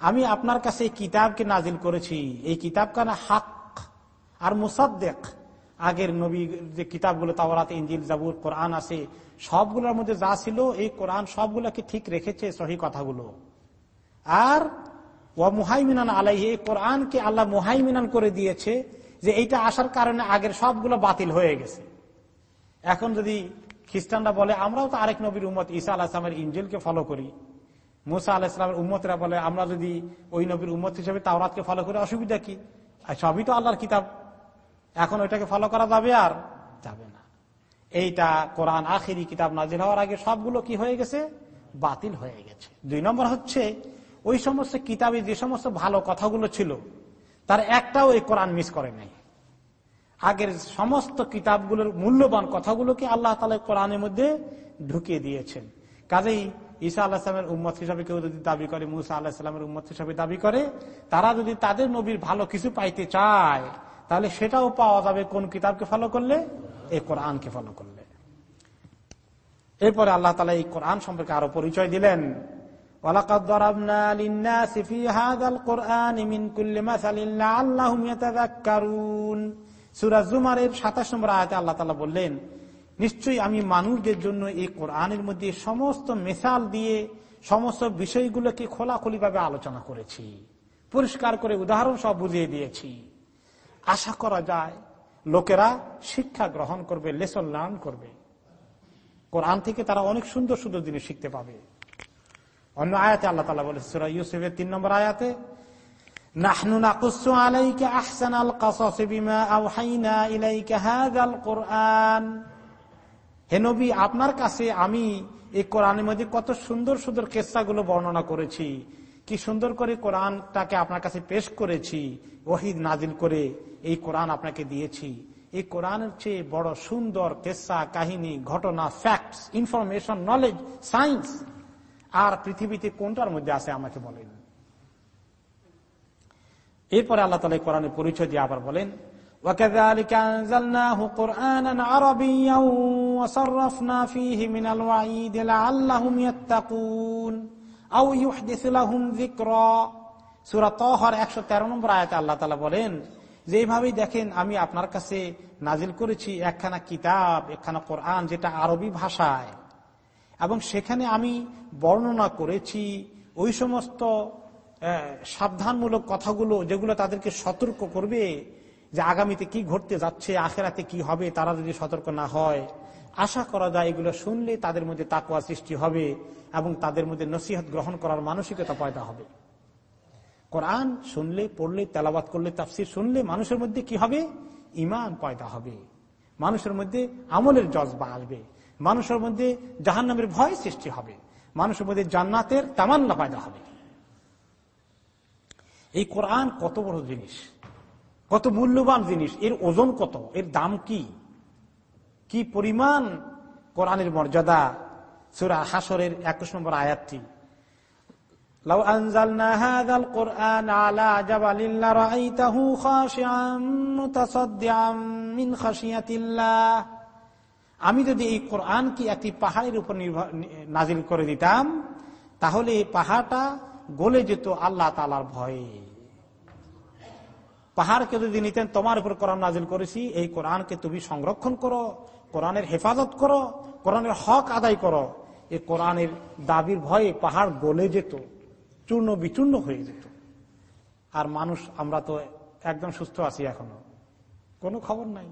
আমি আপনার কাছে এই কিতাবকে নাজিল করেছি এই কিতাব কানা হাক আর মুসাদ্দেক আগের নবী যে কিতাবগুলো তাওরাতে ইঞ্জিল জাবুর কোরআন আছে সবগুলোর মধ্যে যা ছিল এই কোরআন সবগুলোকে ঠিক রেখেছে সহি কথাগুলো আর ও মুহাইমিনান আলাই এই কোরআনকে আল্লাহ মুহাইমিনান করে দিয়েছে যে এইটা আসার কারণে আগের সবগুলো বাতিল হয়ে গেছে। এখন যদি খ্রিস্টানরা বলে, আমরাও তো আরেক নবীর উম্মত, ঈসা আল্লাহ ইসলামের ইঞ্জিলকে ফলো করি। মুসা আল্লাহ ইসলামের উম্মতরা বলে, আমরা যদি ওই নবীর উম্মত হিসেবে তাওরাতকে ফলো করি, অসুবিধা কি? সবই তো আল্লাহর কিতাব। এখন ওইটাকে ফলো করা যাবে আর যাবে না। এইটা কোরআন আখেরি কিতাব নাজিল হওয়ার আগে সবগুলো কি হয়ে গেছে? বাতিল হয়ে গেছে। দুই নম্বর হচ্ছে ওই সমস্ত কিতাবে যে সমস্ত ভালো কথাগুলো ছিল, তার একটাও এই কোরআন মিস করে নাই। আগের সমস্ত কিতাবগুলোর মূল্যবান কথাগুলোকে আল্লাহ তালা কোরআনের মধ্যে ঢুকিয়ে দিয়েছেন। কাজেই ঈসা আল্লাহ সালামের উম্মত হিসাবে কেউ যদি দাবি করে, মুসা আল্লাহ সাল্লামের উম্মত হিসাবে দাবি করে, তারা যদি তাদের নবীর ভালো কিছু পাইতে চায়, তাহলে সেটাও পাওয়া যাবে কোন কিতাবকে ফলো করলে? এই কোরআনকে ফলো করলে। এরপরে আল্লাহ তালা এই কোরআন সম্পর্কে আরও পরিচয় দিলেন। সাতাশ নম্বর আয়তে আল্লাহ তালা বললেন, নিশ্চয়ই আমি মানুষদের জন্য এই কোরআনের মধ্যে সমস্ত মেসাল দিয়ে সমস্ত বিষয়গুলোকে খোলাখুলি ভাবে আলোচনা করেছি, পরিষ্কার করে উদাহরণ সব বুঝিয়ে দিয়েছি। আশা করা যায় লোকেরা শিক্ষা গ্রহণ করবে, লেসন লার্ন করবে। কোরআন থেকে তারা অনেক সুন্দর সুন্দর জিনিস শিখতে পাবে। অন্য আয়াতে আল্লাহ তালা বলে, সুরা ইউসুফের তিন নম্বর আয়াতে, নাহনু নাকুসু আলাইকা আহসানাল কাসাস বিমা আওহাইনা ইলাইকা হাযাল কুরআন। হে নবী, আপনার কাছে আমি এই কোরআনের মধ্যে কত সুন্দর সুন্দর কেসাগুলো বর্ণনা করেছি। কি সুন্দর করে কোরআনটাকে আপনার কাছে পেশ করেছি, ওহিদ নাজিল করে এই কোরআন আপনাকে দিয়েছি। এই কোরআনের চেয়ে বড় সুন্দর কেসা, কাহিনী, ঘটনা ফ্যাক্টস ইনফরমেশন নলেজ সায়েন্স আর পৃথিবীতে কোনটার মধ্যে আছে আমাকে বলেন? এরপরে আল্লাহ তালা কোরআনের পরিচয় দিয়ে আবার বলেন বলেন যেভাবেই দেখেন, আমি আপনার কাছে নাজিল করেছি একখানা কিতাব, একখানা কোরআন যেটা আরবি ভাষায়। এবং সেখানে আমি বর্ণনা করেছি ওই সমস্ত সাবধানমূলক কথাগুলো যেগুলো তাদেরকে সতর্ক করবে যে আগামীতে কি ঘটতে যাচ্ছে, আখেরাতে কি হবে, তারা যদি সতর্ক না হয়। আশা করা যায় এগুলো শুনলে তাদের মধ্যে তাকুয়া সৃষ্টি হবে এবং তাদের মধ্যে নসিহত গ্রহণ করার মানসিকতা পয়দা হবে। কোরআন শুনলে, পড়লে তেলাবাদ করলে, তাফসির শুনলে মানুষের মধ্যে কি হবে? ইমান পয়দা হবে। মানুষের মধ্যে আমলের জজবা আসবে। মানুষের মধ্যে জাহান নামের ভয় সৃষ্টি হবে মানুষের মধ্যে জান্নাতের তামান্না পয়দা হবে এই কোরআন কত বড় জিনিস কত মূল্যবান জিনিস এর ওজন কত এর দাম কি কি পরিমাণ কোরআনের মর্যাদা সুরা হাসরের একুশ নম্বর আয়াতটি لو أنزلنا هذا القرآن على جبل لرأيته خاشعا متصدعا من خشية الله আমি যদি এই কোরআন কি একটি পাহাড়ের উপর নাজিল করে দিতাম, তাহলে এই পাহাড়টা গলে যেত আল্লাহ তালার ভয়ে। পাহাড়কে যদি নিতেন, তোমার উপর কোরআন নাজিল করেছি, এই কোরআনকে তুমি সংরক্ষণ করো, কোরআনের হেফাজত করো, কোরআনের হক আদায় করো। এই কোরআনের দাবির ভয়ে পাহাড় গলে যেত, চূর্ণ বিচূর্ণ হয়ে যেত। আর মানুষ, আমরা তো একদম সুস্থ আছি এখনও। কোনো খবর নাই।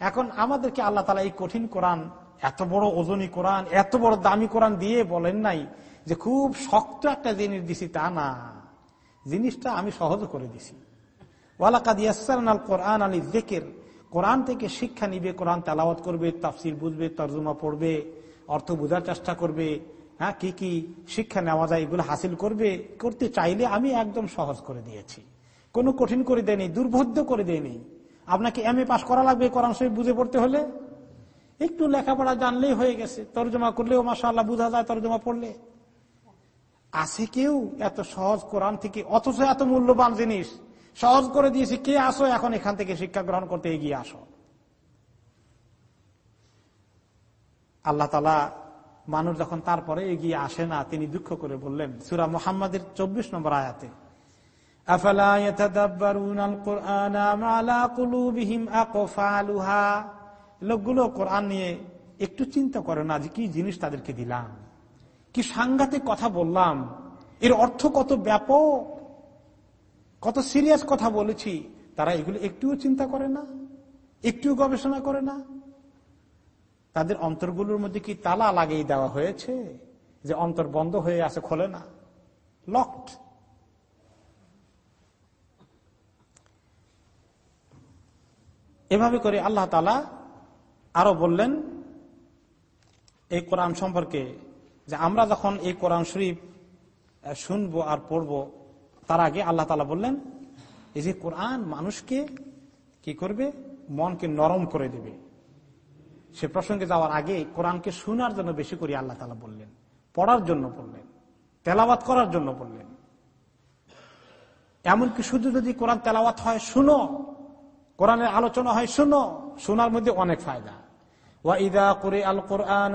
এখন আমাদেরকে আল্লাহ তালা এই কঠিন কোরআন, এত বড় ওজনী কোরআন, এত বড় দামি কোরআন দিয়ে বলেন নাই যে খুব শক্ত একটা জিনিস দিছি তা না। জিনিসটা আমি সহজ করে দিছি। ওয়ালাকাদিয়াল কোরআন আলী জেকের কোরআন থেকে শিক্ষা নিবে, কোরআন তেলাওয়াত করবে, তাফসির বুঝবে, তর্জমা পড়বে, অর্থ বোঝার চেষ্টা করবে হ্যাঁ কি কি শিক্ষা নেওয়া যায়, এগুলো হাসিল করবে, করতে চাইলে আমি একদম সহজ করে দিয়েছি। কোনো কঠিন করে দেয়নি, দুর্বোধ্য করে দেয়নি। আপনাকে এম এ পাশ করা লাগবে কোরআন শরীফ বুঝে পড়তে হলে? একটু লেখাপড়া জানলেই হয়ে গেছে। তর্জমা করলেও মাসা আল্লাহ বুঝা যায় তর্জমা পড়লে। আছে কেউ এত সহজ কোরআন থেকে, অথচ এত মূল্যবান জিনিস? সহজ করে দিয়েছি, কে আসো, এখন এখান থেকে শিক্ষা গ্রহণ করতে এগিয়ে আসো। আল্লাহ তালা মানুষ যখন তারপরে এগিয়ে আসে না, তিনি দুঃখ করে বললেন, সুরা মোহাম্মদের চব্বিশ নম্বর আয়াতে লোকগুলো কোরআন নিয়ে একটু চিন্তা করে না যে কি জিনিস তাদেরকে দিলাম, কি সাংঘাতিক কথা বললাম, এর অর্থ কত ব্যাপক, কত সিরিয়াস কথা বলেছি, তারা এগুলো একটুও চিন্তা করে না একটু গবেষণা করে না। তাদের অন্তরগুলোর মধ্যে কি তালা লাগিয়ে দেওয়া হয়েছে? যে অন্তর বন্ধ হয়ে আছে, খোলে না। লকড এভাবে করে আল্লাহ তালা আরও বললেন এই কোরআন সম্পর্কে যে আমরা যখন এই কোরআন শরীফ শুনব আর পড়ব, তার আগে আল্লাহ তালা বললেন, এই যে কোরআন মানুষকে কি করবে? মনকে নরম করে দেবে। সে প্রসঙ্গে যাওয়ার আগে কোরআনকে শোনার জন্য বেশি করে আল্লাহ তালা বললেন, পড়ার জন্য বললেন, তেলাওয়াত করার জন্য বললেন। এমনকি শুধু যদি কোরআন তেলাওয়াত হয়, শুনো। কোরআনের আলোচনা হয়, শুনো। শোনার মধ্যে অনেক ফায়দা। ওয়াইদা কোরআন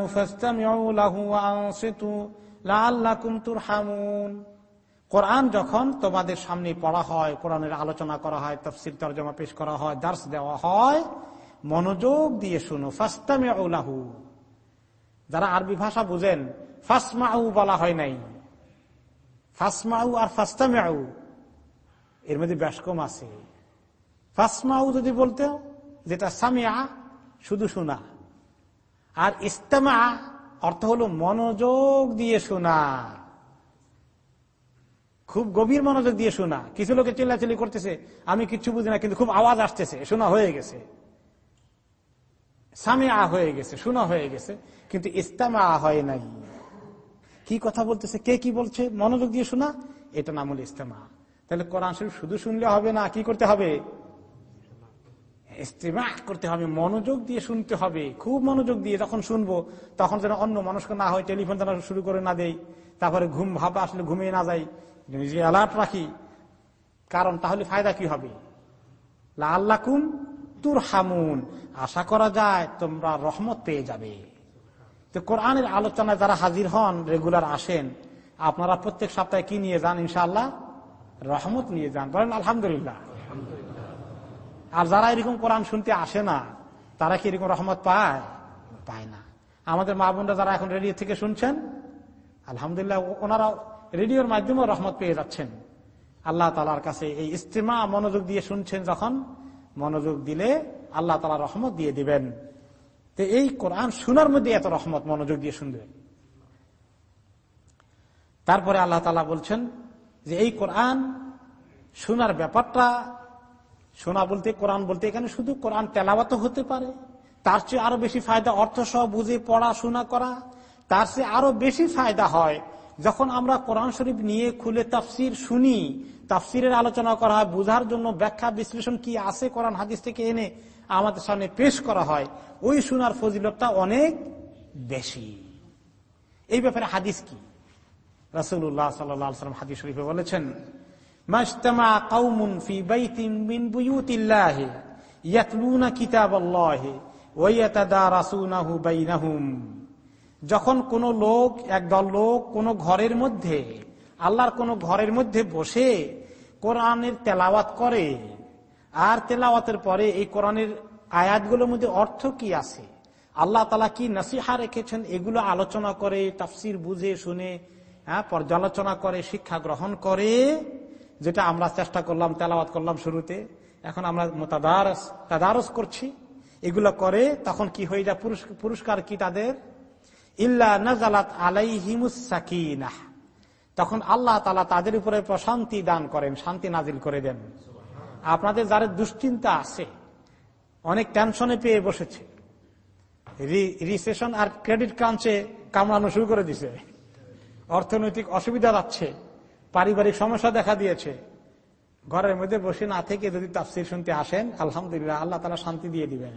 কোরআন যখন তোমাদের সামনে পড়া হয়, কোরআনের আলোচনা করা হয় তফসির তর্জমা পেশ করা হয়, দার্স দেওয়া হয় মনোযোগ দিয়ে শুনো ফাস্তামিয়াহু যারা আরবি ভাষা বুঝেন, ফাসমাউ বলা হয় নাই। ফাসমাউ আর ফাস্তামিয়াউ এর মধ্যে ব্যাসকম আছে। ফাসমাউ যদি বলতে, যেটা সামিয়া, শুধু শোনা। আর ইস্তেমা, অর্থ হলো মনোযোগ দিয়ে শোনা। খুব গভীর মনোযোগ দিয়ে শোনা। কিছু লোকে চিল্লাচিল্লি করতেছে, আমি কিচ্ছু বুঝি না, কিন্তু খুব আওয়াজ আসতেছে, শোনা হয়ে গেছে। সামিয়া হয়ে গেছে শোনা হয়ে গেছে, কিন্তু ইস্তামা হয় নাই। কি কথা বলতেছে? কে কি বলছে? মনোযোগ দিয়ে শোনা, এটা নাম হলো ইস্তেমা। তাহলে কোরআন শরীফ শুধু শুনলে হবে না, কি করতে হবে? ইস্তেমা করতে হবে, মনোযোগ দিয়ে শুনতে হবে, খুব মনোযোগ দিয়ে যখন শুনব, তখন যেন অন্য মানুষকে না হয়, টেলিফোন যেন শুরু করে না দেয় তারপরে ঘুম ভাব আসলে ঘুমিয়ে না যাই, নিজে অ্যালার্ট রাখি। কারণ তাহলে ফায়দা কি হবে? আল্লাকুম তুর হামুন আশা করা যায় তোমরা রহমত পেয়ে যাবে। তো কোরআনের আলোচনায় যারা হাজির হন রেগুলার আসেন আপনারা প্রত্যেক সপ্তাহে কি নিয়ে যান ইনশাল্লাহ রহমত নিয়ে যান। বলেন আলহামদুলিল্লাহ। আর যারা এরকম কোরআন শুনতে আসে না তারা কি এরকম রহমত পায়? পায় না। আমাদের মা বোনরা যারা এখন রেডিও থেকে শুনছেন আলহামদুলিল্লাহ ওনারা রেডিওর মাধ্যমেও রহমত পেয়ে যাচ্ছেন। আল্লাহ তালার কাছে এই ইস্তেমা মনোযোগ দিয়ে শুনছেন যখন মনোযোগ দিলে আল্লাহ তালা রহমত দিয়ে দিবেন। তো এই কোরআন শোনার মধ্যে এত রহমত, মনোযোগ দিয়ে শুনবে। তারপরে আল্লাহ তালা বলছেন যে এই কোরআন শোনার ব্যাপারটা, শোনা বলতে, কোরআন বলতে এখানে শুধু কোরআন তেলাওয়াত হতে পারে, তার চেয়ে আরও বেশি ফায়দা অর্থ সহ বুঝে পড়াশোনা করা, তার চেয়ে আরও বেশি ফায়দা হয়। যখন আমরা কোরআন শরীফ নিয়ে খুলে তাফসির শুনি, তাফসিরের আলোচনা করা হয়, বুঝার জন্য ব্যাখ্যা বিশ্লেষণ কি আছে কোরআন হাদিস থেকে এনে আমাদের সামনে পেশ করা হয়, ওই শোনার ফজিলতটা অনেক বেশি। এই ব্যাপারে হাদিস কি? রাসুল্লাহ সাল্লাম হাদিস শরীফে বলেছেন মিন যখন কোন লোক, একদল লোক কোন ঘরের মধ্যে, আল্লাহর কোন ঘরের মধ্যে বসে কোরআনের তেলাওয়াত করে আর তেলাওয়াতের পরে এই কোরআনের আয়াতগুলোর মধ্যে অর্থ কি আছে? আল্লাহ তালা কি নাসিহা রেখেছেন? এগুলো আলোচনা করে, তাফসির বুঝে, শুনে হ্যাঁ পর্যালোচনা করে, শিক্ষা গ্রহণ করে, যেটা আমরা চেষ্টা করলাম, তেলাওয়াত করলাম শুরুতে। এখন আমরা তাদারস তাদারস করছি। এগুলো করে তখন কি হয়ে যায়? পুরস্কার কি তাদের? ইল্লা নাজালাত আলাইহিমুস সাকিনাহ। তখন আল্লাহ তালা তাদের উপরে প্রশান্তি দান করেন, শান্তি নাজিল করে দেন। আপনাদের যারা দুশ্চিন্তা আছে, অনেক টেনশনে পেয়ে বসেছে। রিসেশন আর ক্রেডিট ক্রাঞ্চে কামড়ানো শুরু করে দিছে। অর্থনৈতিক অসুবিধা যাচ্ছে, পারিবারিক সমস্যা দেখা দিয়েছে। ঘরের মধ্যে বসে না থেকে যদি তাফসির শুনতে আসেন, আলহামদুলিল্লাহ আল্লাহ তালা শান্তি দিয়ে দিবেন।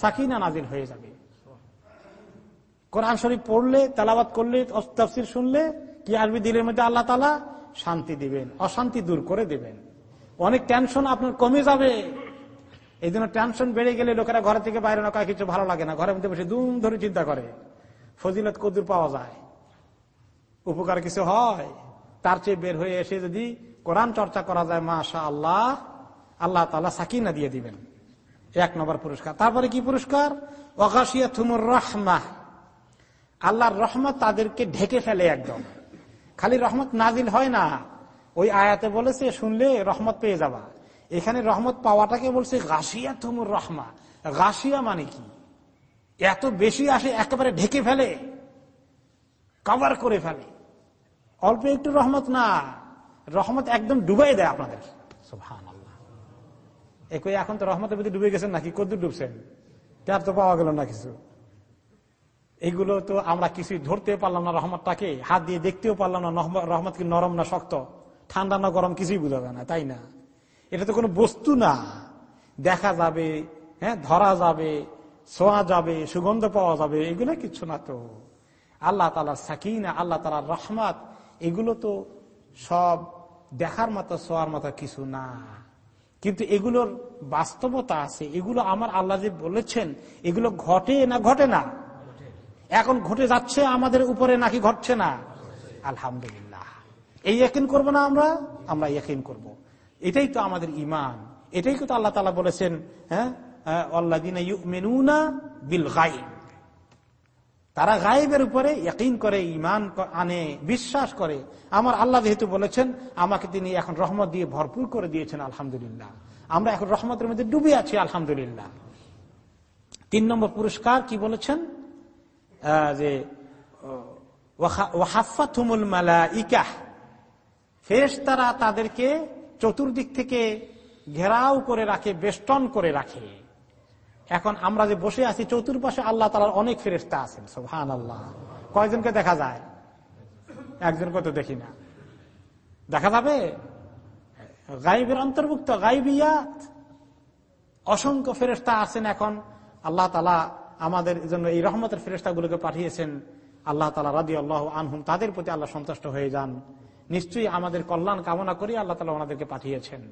সাকিনা নাজিল হয়ে যাবে। কোরআন শরীফ পড়লে তালাবাদ করলে, তাফসির শুনলে, কি আসবে দিলের মধ্যে আল্লাহ তালা শান্তি দিবেন, অশান্তি দূর করে দিবেন। অনেক টেনশন আপনার কমে যাবে। এই জন্য টেনশন বেড়ে গেলে লোকেরা ঘর থেকে বাইরে না কিছু ভালো লাগে না। ঘরের মধ্যে বসে দুম ধরে চিন্তা করে। ফজিলত কদুর পাওয়া যায়। উপকার কিছু হয়। তার চেয়ে বের হয়ে এসে যদি কোরআন চর্চা করা যায় মাশা আল্লাহ আল্লাহ তালা সাকিনা দিয়ে দিবেন। এক নম্বর পুরস্কার। তারপরে কি পুরস্কার? অকাশিয়া থুমুর রহমা আল্লাহর রহমত তাদেরকে ঢেকে ফেলে একদম। খালি রহমত নাজিল হয় না। ওই আয়াতে বলেছে, শুনলে রহমত পেয়ে যাবা। এখানে রহমত পাওয়াটাকে বলছে গাছিয়া থুমুর রহমা। গাছিয়া মানে কি? এত বেশি আসে, একেবারে ঢেকে ফেলে, কভার করে ফেলে। অল্প একটু রহমত না, রহমত একদম ডুবাই দেয় আপনাদের। একই এখন তো রহমতের প্রতি ডুবে গেছেন নাকি? কদ্দুর ডুবছেন? ট্যাপ তো পাওয়া গেল না কিছু। এগুলো তো আমরা কিছুই ধরতে পারলাম না রহমতটাকে। হাত দিয়ে দেখতেও পারলাম না রহমত কি নরম না শক্ত। ঠান্ডা না গরম কিছুই বোঝা যায় না, তাই না? এটা তো কোনো বস্তু না। দেখা যাবে হ্যাঁ ধরা যাবে ছোঁয়া যাবে, সুগন্ধ পাওয়া যাবে, এগুলো কিছু না তো। আল্লাহ তালার সাকিনা, আল্লাহ তালার রহমাত, এগুলো তো সব দেখার মতো ছোঁয়ার মতো কিছু না। কিন্তু এগুলোর বাস্তবতা আছে, এগুলো আমার আল্লাহ যে বলেছেন, এগুলো ঘটে না ঘটে না? এখন ঘটে যাচ্ছে আমাদের উপরে নাকি ঘটছে না? আলহামদুলিল্লাহ। এই একিন করব না আমরা? আমরা একিন করব। এটাই তো আমাদের ইমান এটাই তো আল্লাহ তালা বলেছেন হ্যাঁ? বিল তারা গায়েবের উপরে ইকিন করে ইমান আনে, বিশ্বাস করে। আমার আল্লাহ যেহেতু বলেছেন, আমাকে তিনি এখন রহমত দিয়ে ভরপুর করে দিয়েছেন, আলহামদুলিল্লাহ। আমরা এখন রহমতের মধ্যে ডুবে আছি, আলহামদুলিল্লাহ। তিন নম্বর পুরস্কার কি বলেছেন? যে ওয়াহাফাথুমুল মালা ইকাহ ফেরেস তারা তাদেরকে চতুর্দিক থেকে ঘেরাও করে রাখে, বেষ্টন করে রাখে। এখন আমরা যে বসে আছি, চতুর্পাশে আল্লাহ তালার অনেক ফেরেস্তা আছেন সোহান আল্লাহ কয়জনকে দেখা যায়? একজনকে তো দেখি না। দেখা যাবে? গাইবের অন্তর্ভুক্ত গাইবিয়াত অসংখ্য ফেরেস্তা আছেন এখন। আল্লাহ তালা আমাদের জন্য এই রহমতের ফেরেস্তাগুলোকে পাঠিয়েছেন। আল্লাহ তালা রাদি আল্লাহ আনহুম, তাদের প্রতি আল্লাহ সন্তুষ্ট হয়ে যান। নিশ্চয়ই আমাদের কল্যাণ কামনা করি আল্লাহ তালা ওনাদেরকে পাঠিয়েছেন।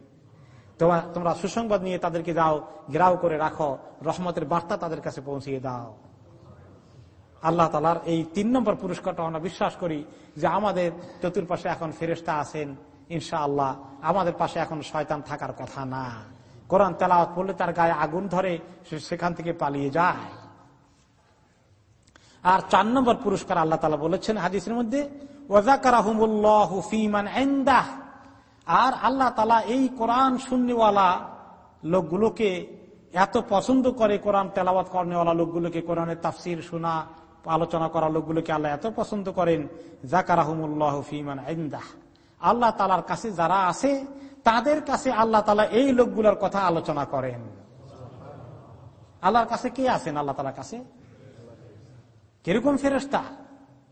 তোমার তোমরা সুসংবাদ নিয়ে তাদেরকে যাও, ঘেরাও করে রাখো, রহমতের বার্তা তাদের কাছে পৌঁছিয়ে দাও। আল্লাহ তালার এই তিন নম্বর পুরস্কারটা আমরা বিশ্বাস করি যে আমাদের চতুর্পাশে এখন ফেরেস্তা আছেন ইনশা আল্লাহ আমাদের পাশে এখন শয়তান থাকার কথা না। কোরআন তেলাওয়াত পড়লে তার গায়ে আগুন ধরে সেখান থেকে পালিয়ে যায়। আর চার নম্বর পুরস্কার আল্লাহ তালা বলেছেন হাদিসের মধ্যে আর আল্লাহ তালা এই কোরআন শূন্যওয়ালা লোকগুলোকে এত পছন্দ করে কোরআন তেলাওয়াত করেনা লোকগুলোকে কোরআনের তাফসির শোনা, আলোচনা করা লোকগুলোকে আল্লাহ এত পছন্দ করেন জাকারাহমুল্লাহ ফিমান আইন্দাহ আল্লাহ তালার কাছে যারা আছে, তাদের কাছে আল্লাহ তালা এই লোকগুলোর কথা আলোচনা করেন। আল্লাহর কাছে কে আছেন আল্লাহ তালার কাছে? কীরকম ফেরেস্তা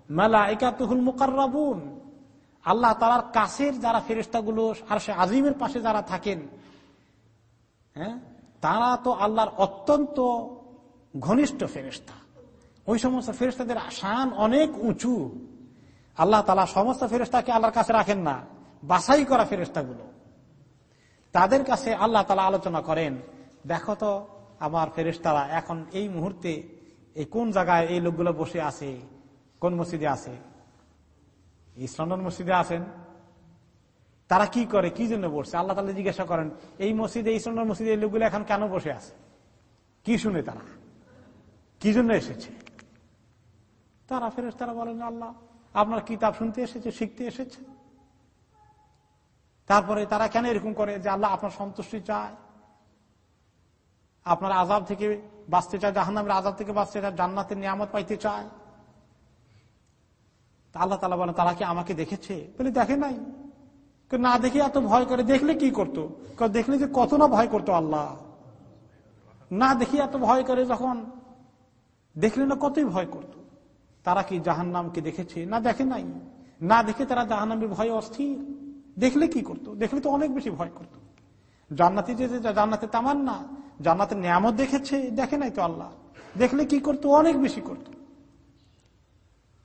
মেলা একাতুহুল মুকাররাবুন। আল্লাহ তালার কাছের যারা ফেরেস্তাগুলো আর আজিমের পাশে যারা থাকেন হ্যাঁ তারা তো আল্লাহর অত্যন্ত ঘনিষ্ঠ ফেরেস্তা ওই সমস্ত ফেরেস্তাদের শান অনেক উঁচু। আল্লাহ তালা সমস্ত ফেরেস্তাকে আল্লাহর কাছে রাখেন না, বাছাই করা ফেরেস্তাগুলো তাদের কাছে আল্লাহ তালা আলোচনা করেন, দেখো তো আমার ফেরেস্তারা এখন এই মুহূর্তে এই কোন জায়গায় এই লোকগুলো বসে আছে? কোন মসজিদে আছে? ইসলাম মসজিদে আছেন? তারা কি করে? কি জন্য বসছে? আল্লাহ তালা জিজ্ঞাসা করেন, এই মসজিদে ইসলাম মসজিদে এই লোকগুলো এখন কেন বসে আছে? কি শুনে তারা? কি জন্য এসেছে? তারা ফেরেস তারা বলেন, আল্লাহ, আপনার কিতাব শুনতে এসেছে, শিখতে এসেছে। তারপরে তারা কেন এরকম করে যে আল্লাহ আপনার সন্তুষ্টি চায়? আপনার আজাব থেকে বাঁচতে চায়, জাহান্নামের আজাব থেকে বাঁচতে চায়, জান্নাতের নিয়ামত পাইতে চায়? আল্লাহ তালা বলেন, তারা কি আমাকে দেখেছে? বলে, দেখে নাই। না দেখে এত ভয় করে, দেখলে কি করতো? দেখলে যে কত না ভয় করতো আল্লাহ। না দেখি এত ভয় করে যখন, দেখলে না কতই ভয় করত। তারা কি জাহান নামকে দেখেছে? না দেখে নাই। না দেখে তারা জাহান জাহান্নামের ভয় অস্থির। দেখলে কি করত? দেখলে তো অনেক বেশি ভয় করত। জান্নাতি যে জান্নাতে তামান না জান্নাতের নিয়ামত দেখেছে, দেখে নাই তো আল্লাহ। দেখলে কি করতো? অনেক বেশি করত।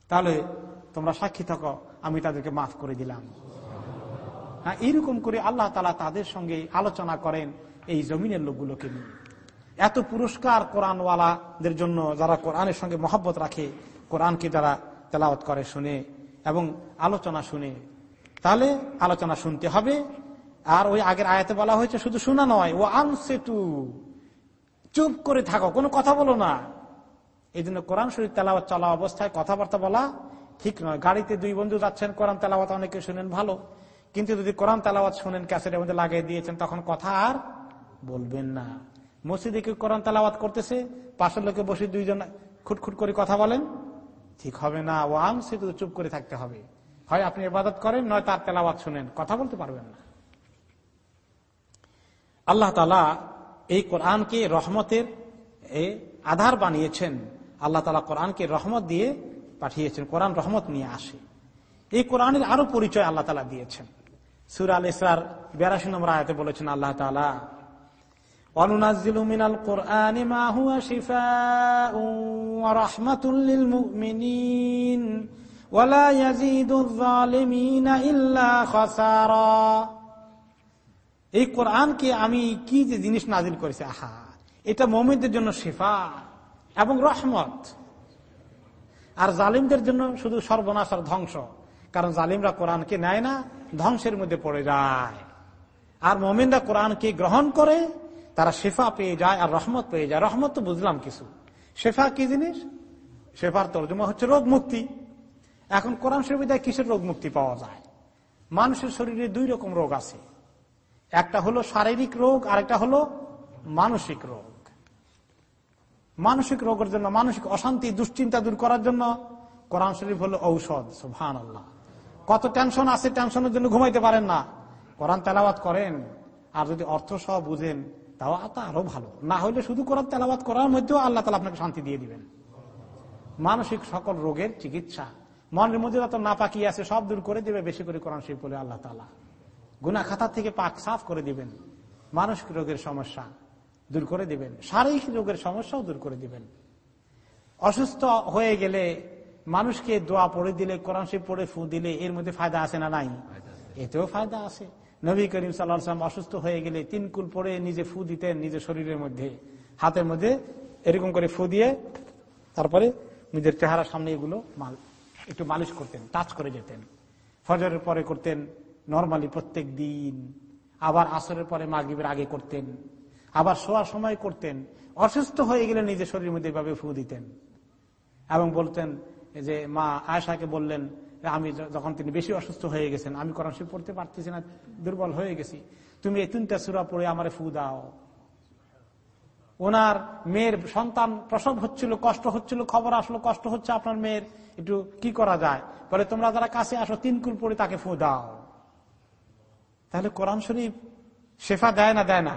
তাহলে তোমরা সাক্ষী থাকো, আমি তাদেরকে মাফ করে দিলাম। হ্যাঁ এইরকম করে আল্লাহ তালা তাদের সঙ্গে আলোচনা করেন এই জমিনের লোকগুলোকে নিয়ে। এত পুরস্কার কোরআনওয়ালাদের জন্য যারা কোরআনের সঙ্গে মহব্বত রাখে, কোরআনকে যারা তেলাওয়াত করে শুনে এবং আলোচনা শুনে। তাহলে আলোচনা শুনতে হবে। আর ওই আগের আয়াতে বলা হয়েছে, শুধু শোনা নয় ও আনসেটু চুপ করে থাকো, কোনো কথা বলো না। এই জন্য কোরআন শরীর তেলাওয়াত চলা অবস্থায় কথাবার্তা বলা ঠিক নয়। গাড়িতে দুই বন্ধু যাচ্ছেন, কোরআন তেলাওয়াত, অনেকে শুনেন ভালো। কিন্তু যদি কোরআন তেলাওয়াত শুনেন, ক্যাসেটের মধ্যে লাগিয়ে দিয়েছেন, তখন কথা আর বলবেন না। মসজিদে কেউ কোরআন তেলাওয়াত করতেছে, পাশের লোকে বসে দুইজন খুটখুট করে কথা বলেন, ঠিক হবে না। ও আম সে চুপ করে থাকতে হবে। হয় আপনি ইবাদত করেন, নয় তার তেলাওয়াত শুনেন। কথা বলতে পারবেন না। আল্লাহ তালা এই কোরআনকে রহমতের আধার বানিয়েছেন। আল্লাহ তালা কোরআনকে রহমত দিয়ে পাঠিয়েছেন, কোরআন রহমত নিয়ে আসে। এই কোরআনের আরও পরিচয় আল্লাহ তালা দিয়েছেন। সুর আল ইসরার বেরাশি নম্বর আয়তে বলেছেন আল্লাহ তালা কোরআন শিফা এই কোরআনকে আমি কি যে জিনিস নাজিল করেছি? আহা, এটা মোমেনদের জন্য শিফা এবং রহমত। আর জালিমদের জন্য শুধু সর্বনাশ আর ধ্বংস। কারণ জালিমরা কোরআনকে নেয় না, ধ্বংসের মধ্যে পড়ে যায়। আর মমিনরা কোরআনকে গ্রহণ করে, তারা শেফা পেয়ে যায় আর রহমত পেয়ে যায়। রহমত তো বুঝলাম কিছু। শেফা কি জিনিস? শেফার তর্জমা হচ্ছে রোগ মুক্তি। এখন কোরআন সুবিধায় কিসের রোগ মুক্তি পাওয়া যায়? মানুষের শরীরে দুই রকম রোগ আছে। একটা হলো শারীরিক রোগ আর একটা হলো মানসিক রোগ। মানসিক রোগের জন্য, মানসিক অশান্তি, দুশ্চিন্তা দূর করার জন্য কোরআন শরীফ হলো ঔষধ সুহান আল্লাহ কত টেনশন আছে টেনশনের জন্য ঘুমাইতে পারেন না। কোরআন তেলাবাত করেন, আর যদি অর্থ সহ বুঝেন, তাও আরও ভালো। না হলে শুধু কোরআন তেলাবাত করার মধ্যেও আল্লাহ তালা আপনাকে শান্তি দিয়ে দিবেন। মানসিক সকল রোগের চিকিৎসা। মনের মধ্যে যত নাপাকি আছে, সব দূর করে দিবে, বেশি করে কোরআন শরীফ বলে আল্লাহ তালা। গুনা খাতা থেকে পাক সাফ করে দিবেন। মানসিক রোগের সমস্যা। দূর করে দিবেন। শারীরিক রোগের সমস্যাও দূর করে দিবেন। অসুস্থ হয়ে গেলে মানুষকে দোয়া পড়ে দিলে কোরআন শরীফ পড়ে ফু দিলে এর মধ্যে ফায়দা আছে না নাই? এতেও ফায়দা আছে। নবী করিম সাল্লাম অসুস্থ হয়ে গেলে তিন কুল পরে নিজে ফু দিতেন নিজের শরীরের মধ্যে। হাতের মধ্যে এরকম করে ফু দিয়ে তারপরে নিজের চেহারার সামনে এগুলো একটু মালিশ করতেন টাচ করে যেতেন। ফজরের পরে করতেন নর্মালি প্রত্যেক দিন। আবার আসরের পরে মাগরীবের আগে করতেন। আবার শোয়ার সময় করতেন, অসুস্থ হয়ে গেলে নিজের শরীরের মধ্যে এভাবে ফু দিতেন। এবং বলতেন যে মা আয়সাকে বললেন, আমি যখন তিনি বেশি অসুস্থ হয়ে গেছেন, আমি কোরআন শরীফ পড়তে পারতেছি না, দুর্বল হয়ে গেছি। তুমি এই তিনটা সুরা পড়ে আমার ফু দাও। ওনার মেয়ের সন্তান প্রসব হচ্ছিল, কষ্ট হচ্ছিল, খবর আসলো, কষ্ট হচ্ছে আপনার মেয়ের, একটু কি করা যায়? বলে, তোমরা যারা কাছে আসো, তিন কুল পরে তাকে ফু দাও। তাহলে কোরআন শরীফ শেফা দেয় না দেয় না?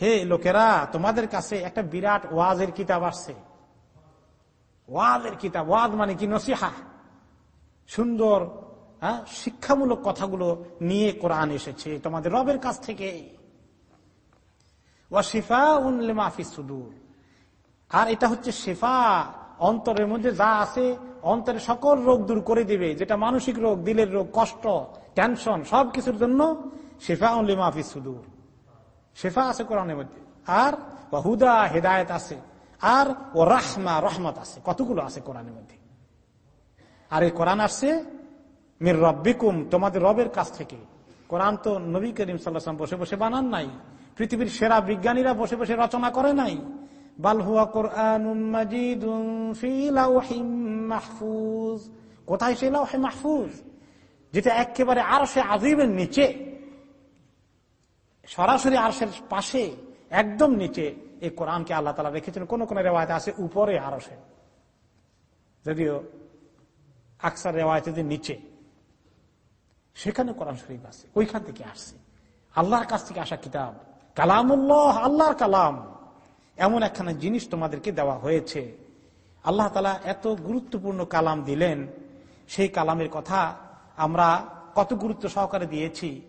হে লোকেরা, তোমাদের কাছে একটা বিরাট ওয়াজের কিতাব আসছে। ওয়াজের কিতাব, ওয়াজ মানে কি? নসিহা। সুন্দর হ্যাঁ শিক্ষামূলক কথাগুলো নিয়ে কোরআন এসেছে তোমাদের রবের কাছ থেকে। আর এটা হচ্ছে শেফা, অন্তরের মধ্যে যা আছে অন্তরের সকল রোগ দূর করে দিবে, যেটা মানসিক রোগ, দিলের রোগ, কষ্ট টেনশন সব কিছুর জন্য শেফা উনলি মাহফিস সুদূর। শেফা আছে কোরআনের মধ্যে। আর হুদা, হেদায়ত আছে। আর ও রাহমা, রহমত আছে। কতগুলো আছে কোরআনের মধ্যে? আর এই কোরআন আসছে, মির রব্বিকুম, তোমাদের রবের কাছ থেকে। কোরআন তো নবী করিম সাল্লাম বসে বসে বানান নাই। পৃথিবীর সেরা বিজ্ঞানীরা বসে বসে রচনা করে নাই। মাহফুজ। কোথায় সেই লাউহে মাহফুজ? যেটা একেবারে আরও সে আজিবের নিচে। সরাসরি আরশের পাশে, একদম নিচে এই কোরআনকে আল্লাহ তালা রেখেছেন কোন কোন রেওয়ায়ত আছে উপরে আরসে যদিও আকসার রেওয়ায়ত নিচে, সেখানে কোরআন শরীফ আছে, ওইখান থেকে আসছে। আল্লাহর কাছ থেকে আসা কিতাব। কালামুল্লাহ, আল্লাহর কালাম। এমন একখানা জিনিস তোমাদেরকে দেওয়া হয়েছে। আল্লাহ তালা এত গুরুত্বপূর্ণ কালাম দিলেন। সেই কালামের কথা আমরা কত গুরুত্ব সহকারে দিয়েছি।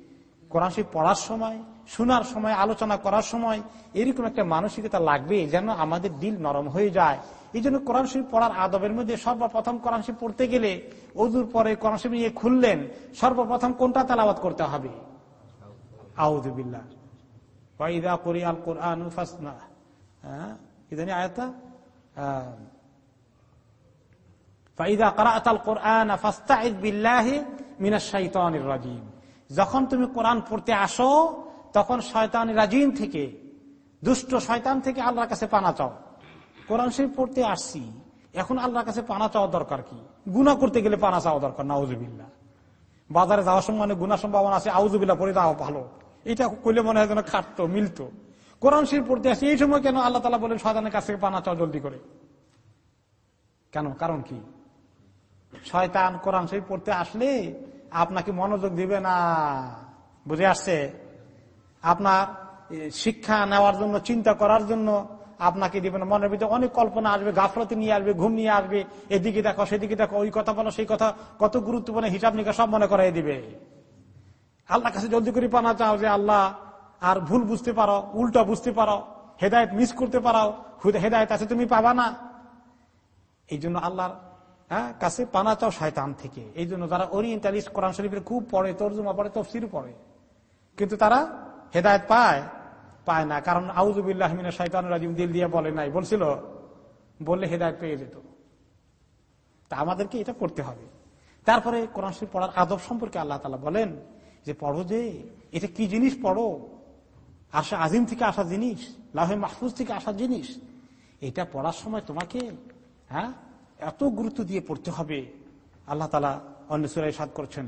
কোরআন শরীফ পড়ার সময় শোনার সময়, আলোচনা করার সময় এরকম একটা মানসিকতা লাগবে যেন আমাদের দিল নরম হয়ে যায়। এই জন্য কোরআন শরীফ পড়ার আদবের মধ্যে সর্বপ্রথম কোরআন শরীফ পড়তে গেলে অদূর পরে কোরআন শরীফ নিয়ে খুললেন, সর্বপ্রথম কোনটা তালাবাদ করতে হবে? কোরআন হ্যাঁ কোরআন যখন তুমি কোরআন পড়তে আসো তখন শয়তান রাজিম থেকে, দুষ্ট শয়তান থেকে আল্লাহর কাছে পানা চাও। কোরআন শরীফ পড়তে আসছি, এখন আল্লাহর কাছে পানা চাওয়া দরকার কি? গুণা করতে গেলে পানা চাওয়া দরকার নাউজুবিল্লা বাজারে যাওয়ার সময় মানে গুণা সম্ভাবনা আছে আউজুবিল্লা পড়ে যাওয়া ভালো। এটা করলে মনে হয় যেন খাটতো, মিলতো। কোরআন শরীফ পড়তে আসছি, এই সময় কেন আল্লাহ তালা বলেন শয়তানের কাছ থেকে পানা চাও জলদি করে? কেন? কারণ কি? শয়তান কোরআন শরীফ পড়তে আসলে আপনাকে মনোযোগ দিবে না। বুঝে আসছে? আপনার শিক্ষা নেওয়ার জন্য, চিন্তা করার জন্য আপনাকে দিবে না মনের ভিতরে অনেক কল্পনা আসবে, গাফলতি নিয়ে আসবে, ঘুম নিয়ে আসবে। এদিকে দেখো, সেদিকে দেখো, ওই কথা বলো, সেই কথা, কত গুরুত্বপূর্ণ হিসাব নিকা সব মনে করাই দিবে। আল্লাহ কাছে জলদি করে পানা চাও যে, আল্লাহ, আর ভুল বুঝতে পারো, উল্টা বুঝতে পারো, হেদায়ত মিস করতে পারো হেদায়ত আছে, তুমি পাবা না। এই জন্য আল্লাহর হ্যাঁ কাছে পানা চাও শয়তান থেকে। এই জন্য যারা ওরিয়েন্টালিস্ট কোরআন শরীফের খুব পড়ে, তর্জমা পড়ে, তফসির পড়ে। কিন্তু তারা হেদায়ত পায়? পায় না। কারণ আউজুবিল্লাহমিনা শৈতান রাজিম, দিল দিয়ে বলে নাই। বলছিল, বললে হেদায়ত পেয়ে যেত। তা আমাদেরকে এটা পড়তে হবে। তারপরে কোরআন শরীফ পড়ার আদব সম্পর্কে আল্লাহ তালা বলেন যে, পড়ো যে, এটা কি জিনিস পড়ো? আশা আজিম থেকে আসা জিনিস, লাহে মাহফুজ থেকে আসা জিনিস, এটা পড়ার সময় তোমাকে হ্যাঁ এত গুরুত্ব দিয়ে পড়তে হবে। আল্লাহ তালা অন্য সুরাই সাদ করছেন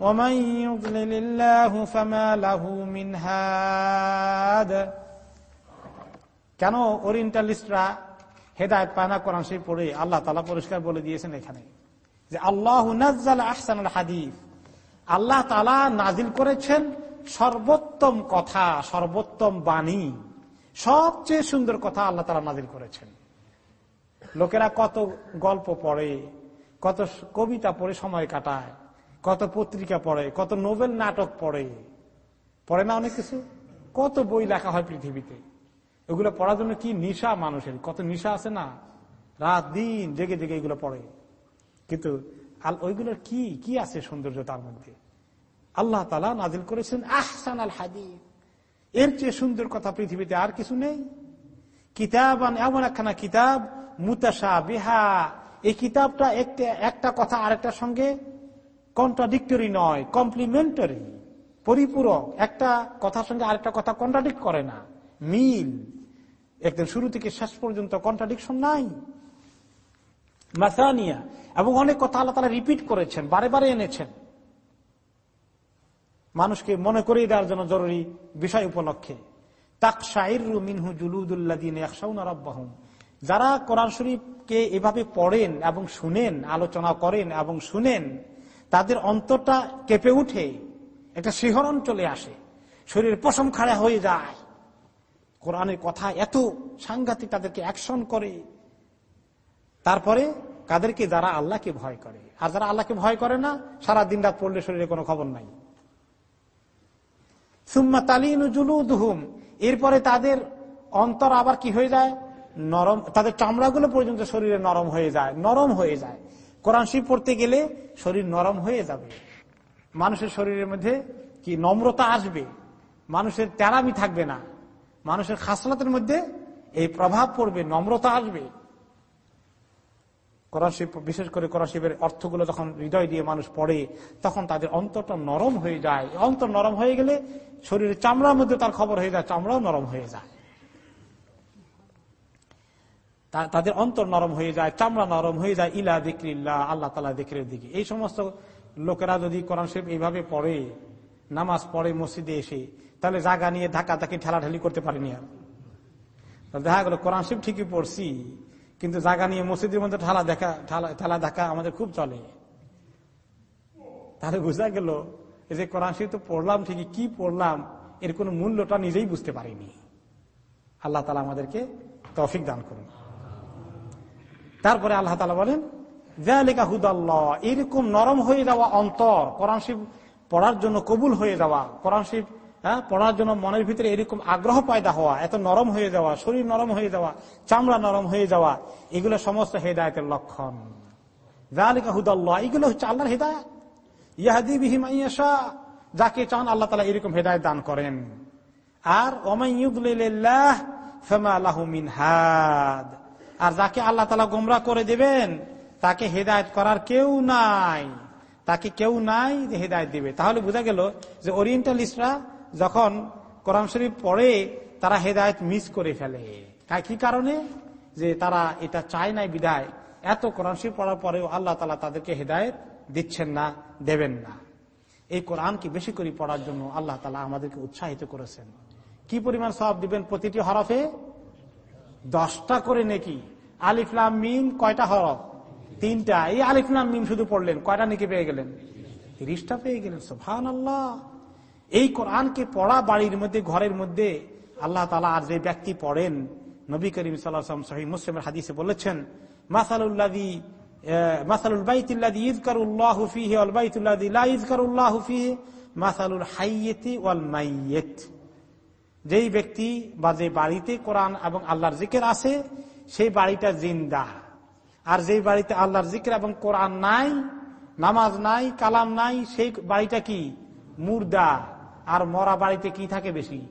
ومن يضلل الله فما له من هاد কেন ওরিয়েন্টালিস্টরা হেদায়ত পায়না কোরআন শরীফ পড়ে আল্লাহ তালা পরিষ্কার বলে দিয়েছেন এখানে যে আল্লাহ আহসান হাদিফ আল্লাহ তালা নাজিল করেছেন সর্বোত্তম কথা সর্বোত্তম বাণী সবচেয়ে সুন্দর কথা আল্লাহ তালা নাজিল করেছেন লোকেরা কত গল্প পড়ে কত কবিতা পড়ে সময় কাটায় কত পত্রিকা পড়ে, কত নোবেল নাটক পড়ে। পড়ে না অনেক কিছু? কত বই লেখা হয় পৃথিবীতে? এগুলো পড়ার জন্য কি নিশা মানুষের? কত নিশা আছে না? রাত দিন জেগে জেগে এগুলো পড়ে। কিন্তু আল, ওইগুলোর কি কি আছে সৌন্দর্য তার মধ্যে? আল্লাহ তালা নাজিল করেছেন আহসান আল হাদি এর চেয়ে সুন্দর কথা পৃথিবীতে আর কিছু নেই। কিতাব এমন একখানা কিতাব মুতাসা বিহা এই কিতাবটা একটা একটা কথা আরেকটার সঙ্গে কন্ট্রাডিক্টরি নয় কমপ্লিমেন্টারি পরিপূরক। একটা কথার সঙ্গে আরেকটা কথা কন্ট্রাডিক্ট করে না। মিল। একদম শুরু থেকে শেষ পর্যন্ত কন্ট্রাডিকশন নাই। মাসানিয়া। এবং অনেক কথা আল্লাহ তারা রিপিট করেছেন, বারে বারে এনেছেন। মানুষকে মনে করিয়ে দেওয়ার জন্য জরুরি বিষয় উপলক্ষে। তাক মিনহু জুলুদুল্লাদিন যারা কোরআন শরীফকে এভাবে পড়েন এবং শুনেন, আলোচনা করেন এবং শুনেন তাদের অন্তরটা কেঁপে উঠে, একটা শিহরণ চলে আসে, শরীর পশম খাড়া হয়ে যায়। কোরআনের কথা এত সাংঘাতিক তাদেরকে অ্যাকশন করে। তারপরে কাদেরকে যারা আল্লাহকে ভয় করে, আর যারা আল্লাহকে ভয় করে না, সারা দিন রাত পড়লে শরীরে কোনো খবর নাই। সুম্মা তালিনু জুলুদহুম, এরপরে তাদের অন্তর আবার কি হয়ে যায়? নরম, তাদের চামড়াগুলো পর্যন্ত শরীরে নরম হয়ে যায়, নরম হয়ে যায়। কোরআন শিব পড়তে গেলে শরীর নরম হয়ে যাবে। মানুষের শরীরের মধ্যে কি নম্রতা আসবে? মানুষের তেরামি থাকবে না। মানুষের খাসলাতের মধ্যে এই প্রভাব পড়বে, নম্রতা আসবে। করাশিব বিশেষ করে করাশিবের অর্থগুলো যখন হৃদয় দিয়ে মানুষ পড়ে, তখন তাদের অন্তরটা নরম হয়ে যায়। অন্তর নরম হয়ে গেলে শরীরের চামড়ার মধ্যে তার খবর হয়ে যায়, চামড়াও নরম হয়ে যায়। তাদের অন্তর নরম হয়ে যায়, চামড়া নরম হয়ে যায়, ইলা দিক্রিল্লা, আল্লাহ তালা দিক্রের দিকে। এই সমস্ত লোকেরা যদি কোরআন শরীফ এইভাবে পড়ে, নামাজ পড়ে, মসজিদে এসে, তাহলে জাগা নিয়ে ধাক্কা ধাক্কি ঠেলাঠেলি করতে পারিনি আর। দেখা গেল, কোরআন শরীফ ঠিকই পড়ছি, কিন্তু জাগা নিয়ে মসজিদের মধ্যে ঠেলা দেখা, ঠেলা ধাক্কা আমাদের খুব চলে। তাহলে বোঝা গেল যে কোরআন শরীফ তো পড়লাম ঠিকই, কি পড়লাম, এর কোন মূল্যটা নিজেই বুঝতে পারিনি। আল্লাহ তালা আমাদেরকে তফিক দান করুন। তারপরে আল্লাহ তালা বলেন জালিকা হুদাল্লাহ, এরকম নরম হয়ে যাওয়া অন্তর, কোরআন শিব পড়ার জন্য কবুল হয়ে যাওয়া, কোরআন শিব হ্যাঁ পড়ার জন্য মনের ভিতরে এরকম আগ্রহ পায়দা হওয়া, এত নরম হয়ে যাওয়া, শরীর নরম হয়ে যাওয়া, চামড়া নরম হয়ে যাওয়া, এগুলো সমস্ত হেদায়তের লক্ষণ। জালিকা হুদাল্লাহ, এগুলো হচ্ছে আল্লাহর হেদায়ত। ইয়াহাদি বিহিম যাকে চান আল্লাহ তালা এরকম হেদায়ত দান করেন। আর হাদ। আর যাকে আল্লাহ তালা গোমরা করে দেবেন, তাকে হেদায়ত করার কেউ নাই। তাকে কেউ নাই যে হেদায়ত দিবে। তাহলে বোঝা গেল যে ওরিয়েন্টালিস্টরা যখন কোরআন শরীফ পড়ে, তারা হেদায়ত মিস করে ফেলে। কি কারণে? যে তারা এটা চায় নাই বিদায়। এত কোরআন শরীফ পড়ার পরেও আল্লাহ তালা তাদেরকে হেদায়ত দিচ্ছেন না, দেবেন না। এই কোরআনকে বেশি করে পড়ার জন্য আল্লাহ তালা আমাদেরকে উৎসাহিত করেছেন। কি পরিমাণ সব দিবেন প্রতিটি হরফে? দশটা করে নেকি। আলিফলাম মিম, কয়টা হরফ তিনটা। এই আলিফলাম মিম শুধু পড়লেন। কয়টা নেকি পেয়ে গেলেন? তিরিশটা পেয়ে গেলেন সোফান আল্লাহ এই কোরআনকে পড়া বাড়ির মধ্যে, ঘরের মধ্যে আল্লাহ তালা আর যে ব্যক্তি পড়েন, নবী করিম সাল্লাম সহি মুসলিমের হাদিসে বলেছেন মাসালুল্লাদি মাসালুল বাইতুল্লাদি ইজকারুল্লাহ মাসালুল হাইয়্যতি ওয়াল মাইয়্যত। যেই ব্যক্তি বা যে বাড়িতে কোরআন এবং আল্লাহর জিকের আছে, সেই বাড়িটা জিন্দা। আর যেই বাড়িতে আল্লাহর জিকের এবং কোরআন নাই, নামাজ নাই, কালাম নাই, সেই বাড়িটা কি? মুর্দা। আর মরা বাড়িতে কি থাকে বেশি?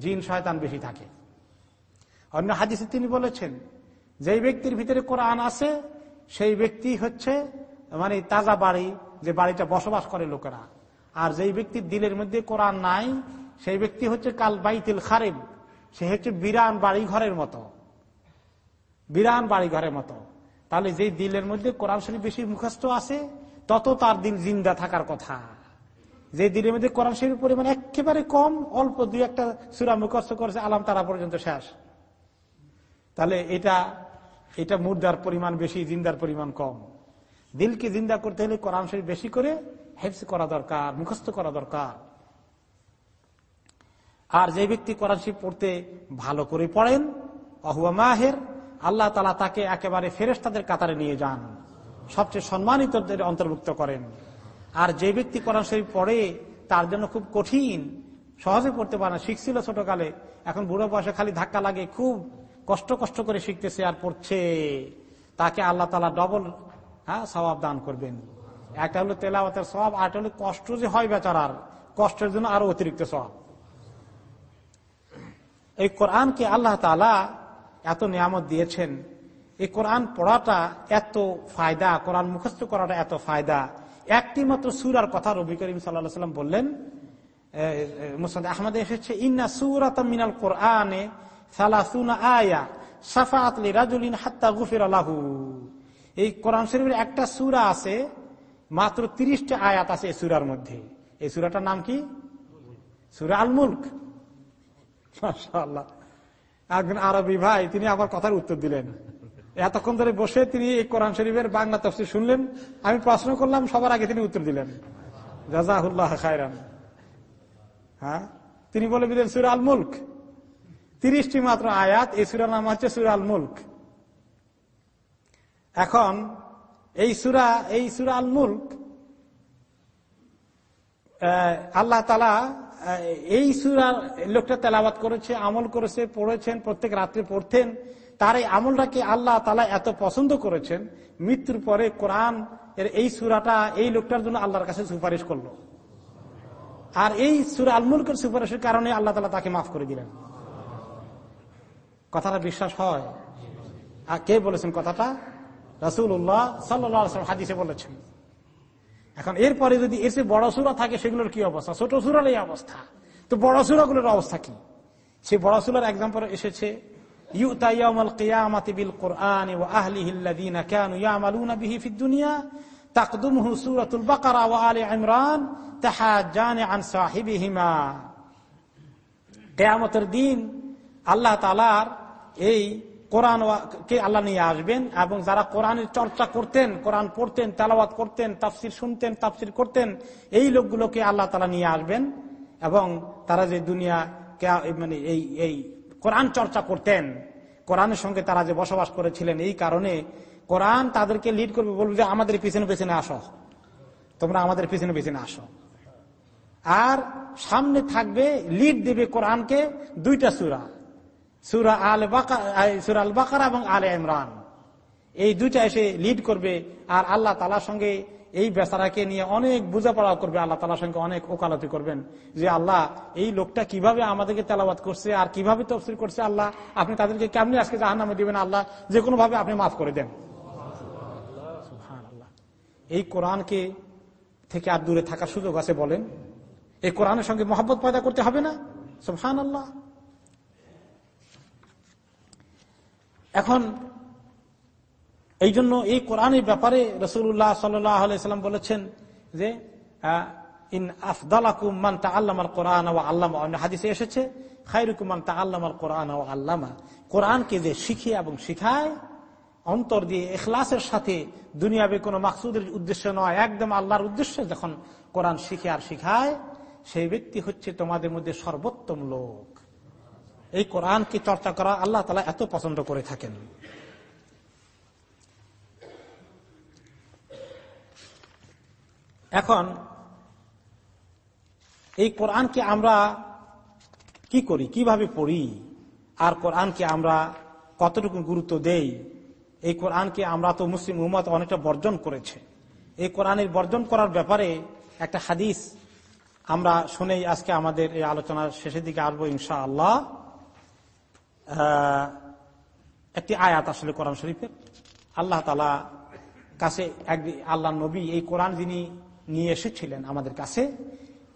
জিন, শয়তান বেশি থাকে। অন্য হাদিসে তিনি বলেছেন, যেই ব্যক্তির ভিতরে কোরআন আছে, সেই ব্যক্তি হচ্ছে মানে তাজা বাড়ি, যে বাড়িটা বসবাস করে লোকেরা। আর যেই ব্যক্তির দিলের মধ্যে কোরআন নাই সেই ব্যক্তি হচ্ছে কাল বাইতিল খারেব। সে হচ্ছে বিরান বাড়ি ঘরের মতো। বিরান বাড়ি ঘরের মতো। তাহলে যেই দিলের মধ্যে কোরআন শরীফ বেশি মুখস্থ আছে, তত তার দিল জিন্দা থাকার কথা। যে দিলের মধ্যে কোরআন শরীফ পরিমাণ একেবারে কম, অল্প দুই একটা সুরা মুখস্থ করেছে, আলাম তারা পর্যন্ত শেষ। তাহলে এটা এটা মুর্দার পরিমাণ বেশি, জিন্দার পরিমাণ কম। দিলকে জিন্দা করতে হলে কোরআন শরীফ বেশি করে হেফস করা দরকার, মুখস্থ করা দরকার। আর যে ব্যক্তি কোরআন শরীফ পড়তে ভালো করে পড়েন অহুয়া মাহের, আল্লাহ তালা তাকে একেবারে ফেরেস তাদের কাতারে নিয়ে যান, সবচেয়ে সম্মানিতদের অন্তর্ভুক্ত করেন। আর যে ব্যক্তি কোরআন শরীফ পড়ে তার জন্য খুব কঠিন, সহজে পড়তে পারে না, শিখছিল ছোটকালে, এখন বুড়ো বয়সে খালি ধাক্কা লাগে, খুব কষ্ট কষ্ট করে শিখতেছে আর পড়ছে। তাকে আল্লাহ তালা ডবল হ্যাঁ স্বভাব দান করবেন। একটা হলো তেলাওয়াতের সব আরেকটা হলো কষ্ট যে হয় বেচারার, কষ্টের জন্য আরও অতিরিক্ত সব এই কোরআনকে আল্লাহ তালা এত নিয়ামত দিয়েছেন। এই কোরআন পড়াটা এত ফায়দা, কোরআন মুখস্থ করাটা এত ফায়দা। একটি মাত্র সুরার কথা রবি করিম সাল্লাহ সাল্লাম বললেন। মুসাদ আহমদ এসেছে, ইন্না সুরাত মিনাল কোরআনে সালাসুনা আয়া সাফাত রাজুলিন হাত্তা গুফির আলাহু এই কোরআন শরীফের একটা সুরা আছে, মাত্র তিরিশটা আয়াত আছে এই সুরার মধ্যে। এই সুরাটার নাম কি? সুরা আল মুল্ক একজন আরবি ভাই, তিনি আবার কথার উত্তর দিলেন। এতক্ষণ ধরে বসে তিনি এই কোরআন শরীফের বাংলা তফসিল শুনলেন। আমি প্রশ্ন করলাম, সবার আগে তিনি উত্তর দিলেন। রাজাহুল্লাহ খায়রান। হ্যাঁ? তিনি বলে দিলেন, সুর আল মুল্ক তিরিশটি মাত্র আয়াত, এই সুরার নাম হচ্ছে সুর আল মুল্ক এখন, এই সুরা এই সুরা আল মুল্ক আল্লাহ তালা এই সুরার লোকটা তেলাবাত করেছে, আমল করেছে, পড়েছেন, প্রত্যেক রাত্রে পড়তেন। তার এই আমলটাকে আল্লাহ তালা এত পছন্দ করেছেন, মৃত্যুর পরে কোরআন এর এই সুরাটা, এই লোকটার জন্য আল্লাহর কাছে সুপারিশ করল। আর এই সুরা আলমুলকের সুপারিশের কারণে আল্লাহ তালা তাকে মাফ করে দিলেন। কথাটা বিশ্বাস হয়? আর কে বলেছেন কথাটা? উল্লাহ সাল্লাম হাদিসে বলেছেন। এখন এরপরে যদি এসে বড় সুরা থাকে, সেগুলোর কি অবস্থা? ছোট সুরার এই অবস্থা। তো বড় সুরাগুলোর অবস্থা কি? সে বড় সুরার এক্সাম্পল এসেছে কেয়ামতের দিন আল্লাহ তালার এই কোরআন কে আল্লাহ নিয়ে আসবেন এবং যারা কোরআনের চর্চা করতেন, কোরআন পড়তেন, তেলাওয়াত করতেন, তাফসির শুনতেন, তাফসির করতেন, এই লোকগুলোকে আল্লাহ তালা নিয়ে আসবেন এবং তারা যে দুনিয়া মানে এই এই কোরআন চর্চা করতেন, কোরআনের সঙ্গে তারা যে বসবাস করেছিলেন, এই কারণে কোরআন তাদেরকে লিড করবে বলবে যে, আমাদের পিছনে পিছনে আসো। তোমরা আমাদের পিছনে পিছনে আসো। আর সামনে থাকবে লিড দেবে কোরআনকে দুইটা সুরা। সুরা আল সুরা আল বাকার এবং আলে ইমরান। এই দুইটা এসে লিড করবে আর আল্লাহ তালার সঙ্গে এই বেচারাকে নিয়ে অনেক বোঝাপড়া করবে, আল্লাহ তালার সঙ্গে অনেক ওকালতি করবেন যে আল্লাহ এই লোকটা কীভাবে আমাদেরকে তেলাবাদ করছে আর কীভাবে তফসিল করছে আল্লাহ, আপনি তাদেরকে কেমনি আজকে জাহান নামে দিবেন আল্লাহ? যে কোনো ভাবে আপনি মাফ করে দেন। এই কোরআনকে থেকে আর দূরে থাকার সুযোগ আছে বলেন? এই কোরআনের সঙ্গে মহব্বত পয়দা করতে হবে না? সুহান আল্লাহ এখন এই জন্য এই কোরআনের ব্যাপারে রসুল্লাহ সাল্লাম বলেছেন যে ইন আফদালাকুমান তা আল্লামার কোরআন ও আল্লামা। অন্য হাদিসে এসেছে খাইরুকুমান তা আল্লামার কোরআন ও আল্লামা। কোরআনকে যে শিখে এবং শিখায়, অন্তর দিয়ে এখলাসের সাথে দুনিয়াবে কোনো মাকসুদের উদ্দেশ্য নয়, একদম আল্লাহর উদ্দেশ্যে যখন কোরআন শিখে আর শিখায়, সেই ব্যক্তি হচ্ছে তোমাদের মধ্যে সর্বোত্তম লোক। এই কোরআনকে চর্চা করা আল্লাহ তালা এত পছন্দ করে থাকেন। এখন, এই কোরআনকে আমরা কি করি? কীভাবে পড়ি? আর কোরআনকে আমরা কতটুকু গুরুত্ব দেই? এই কোরআনকে আমরা তো মুসলিম উম্মত অনেকটা বর্জন করেছে। এই কোরআনের বর্জন করার ব্যাপারে একটা হাদিস আমরা শুনেই আজকে আমাদের এই আলোচনার শেষের দিকে আসব ইনশা আল্লাহ একটি আয়াত আসলে কোরআন শরীফের। আল্লাহ তালা কাছে আল্লাহ নবী এই কোরআন যিনি নিয়ে এসেছিলেন আমাদের কাছে,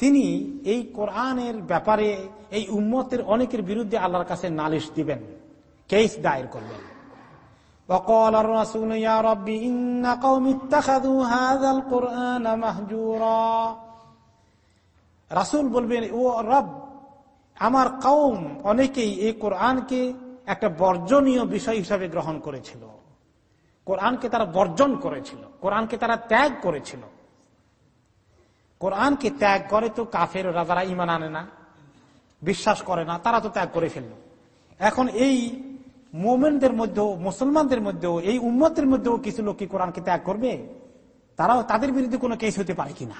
তিনি এই কোরআনের ব্যাপারে এই উম্মতের অনেকের বিরুদ্ধে আল্লাহর কাছে নালিশ দিবেন, কেস দায়ের করবেন। রাসুল বলবেন, ও রব আমার কৌম অনেকেই এই কোরআনকে একটা বর্জনীয় বিষয় হিসাবে গ্রহণ করেছিল। কোরআনকে তারা বর্জন করেছিল। কোরআনকে তারা ত্যাগ করেছিল। কোরআনকে ত্যাগ করে তো কাফের ওরা যারা ইমান আনে না, বিশ্বাস করে না, তারা তো ত্যাগ করে ফেলল। এখন এই মোমেনদের মধ্যেও, মুসলমানদের মধ্যেও, এই উম্মতের মধ্যেও কিছু লোক কি কোরআনকে ত্যাগ করবে? তারাও তাদের বিরুদ্ধে কোনো কেস হতে পারে কিনা?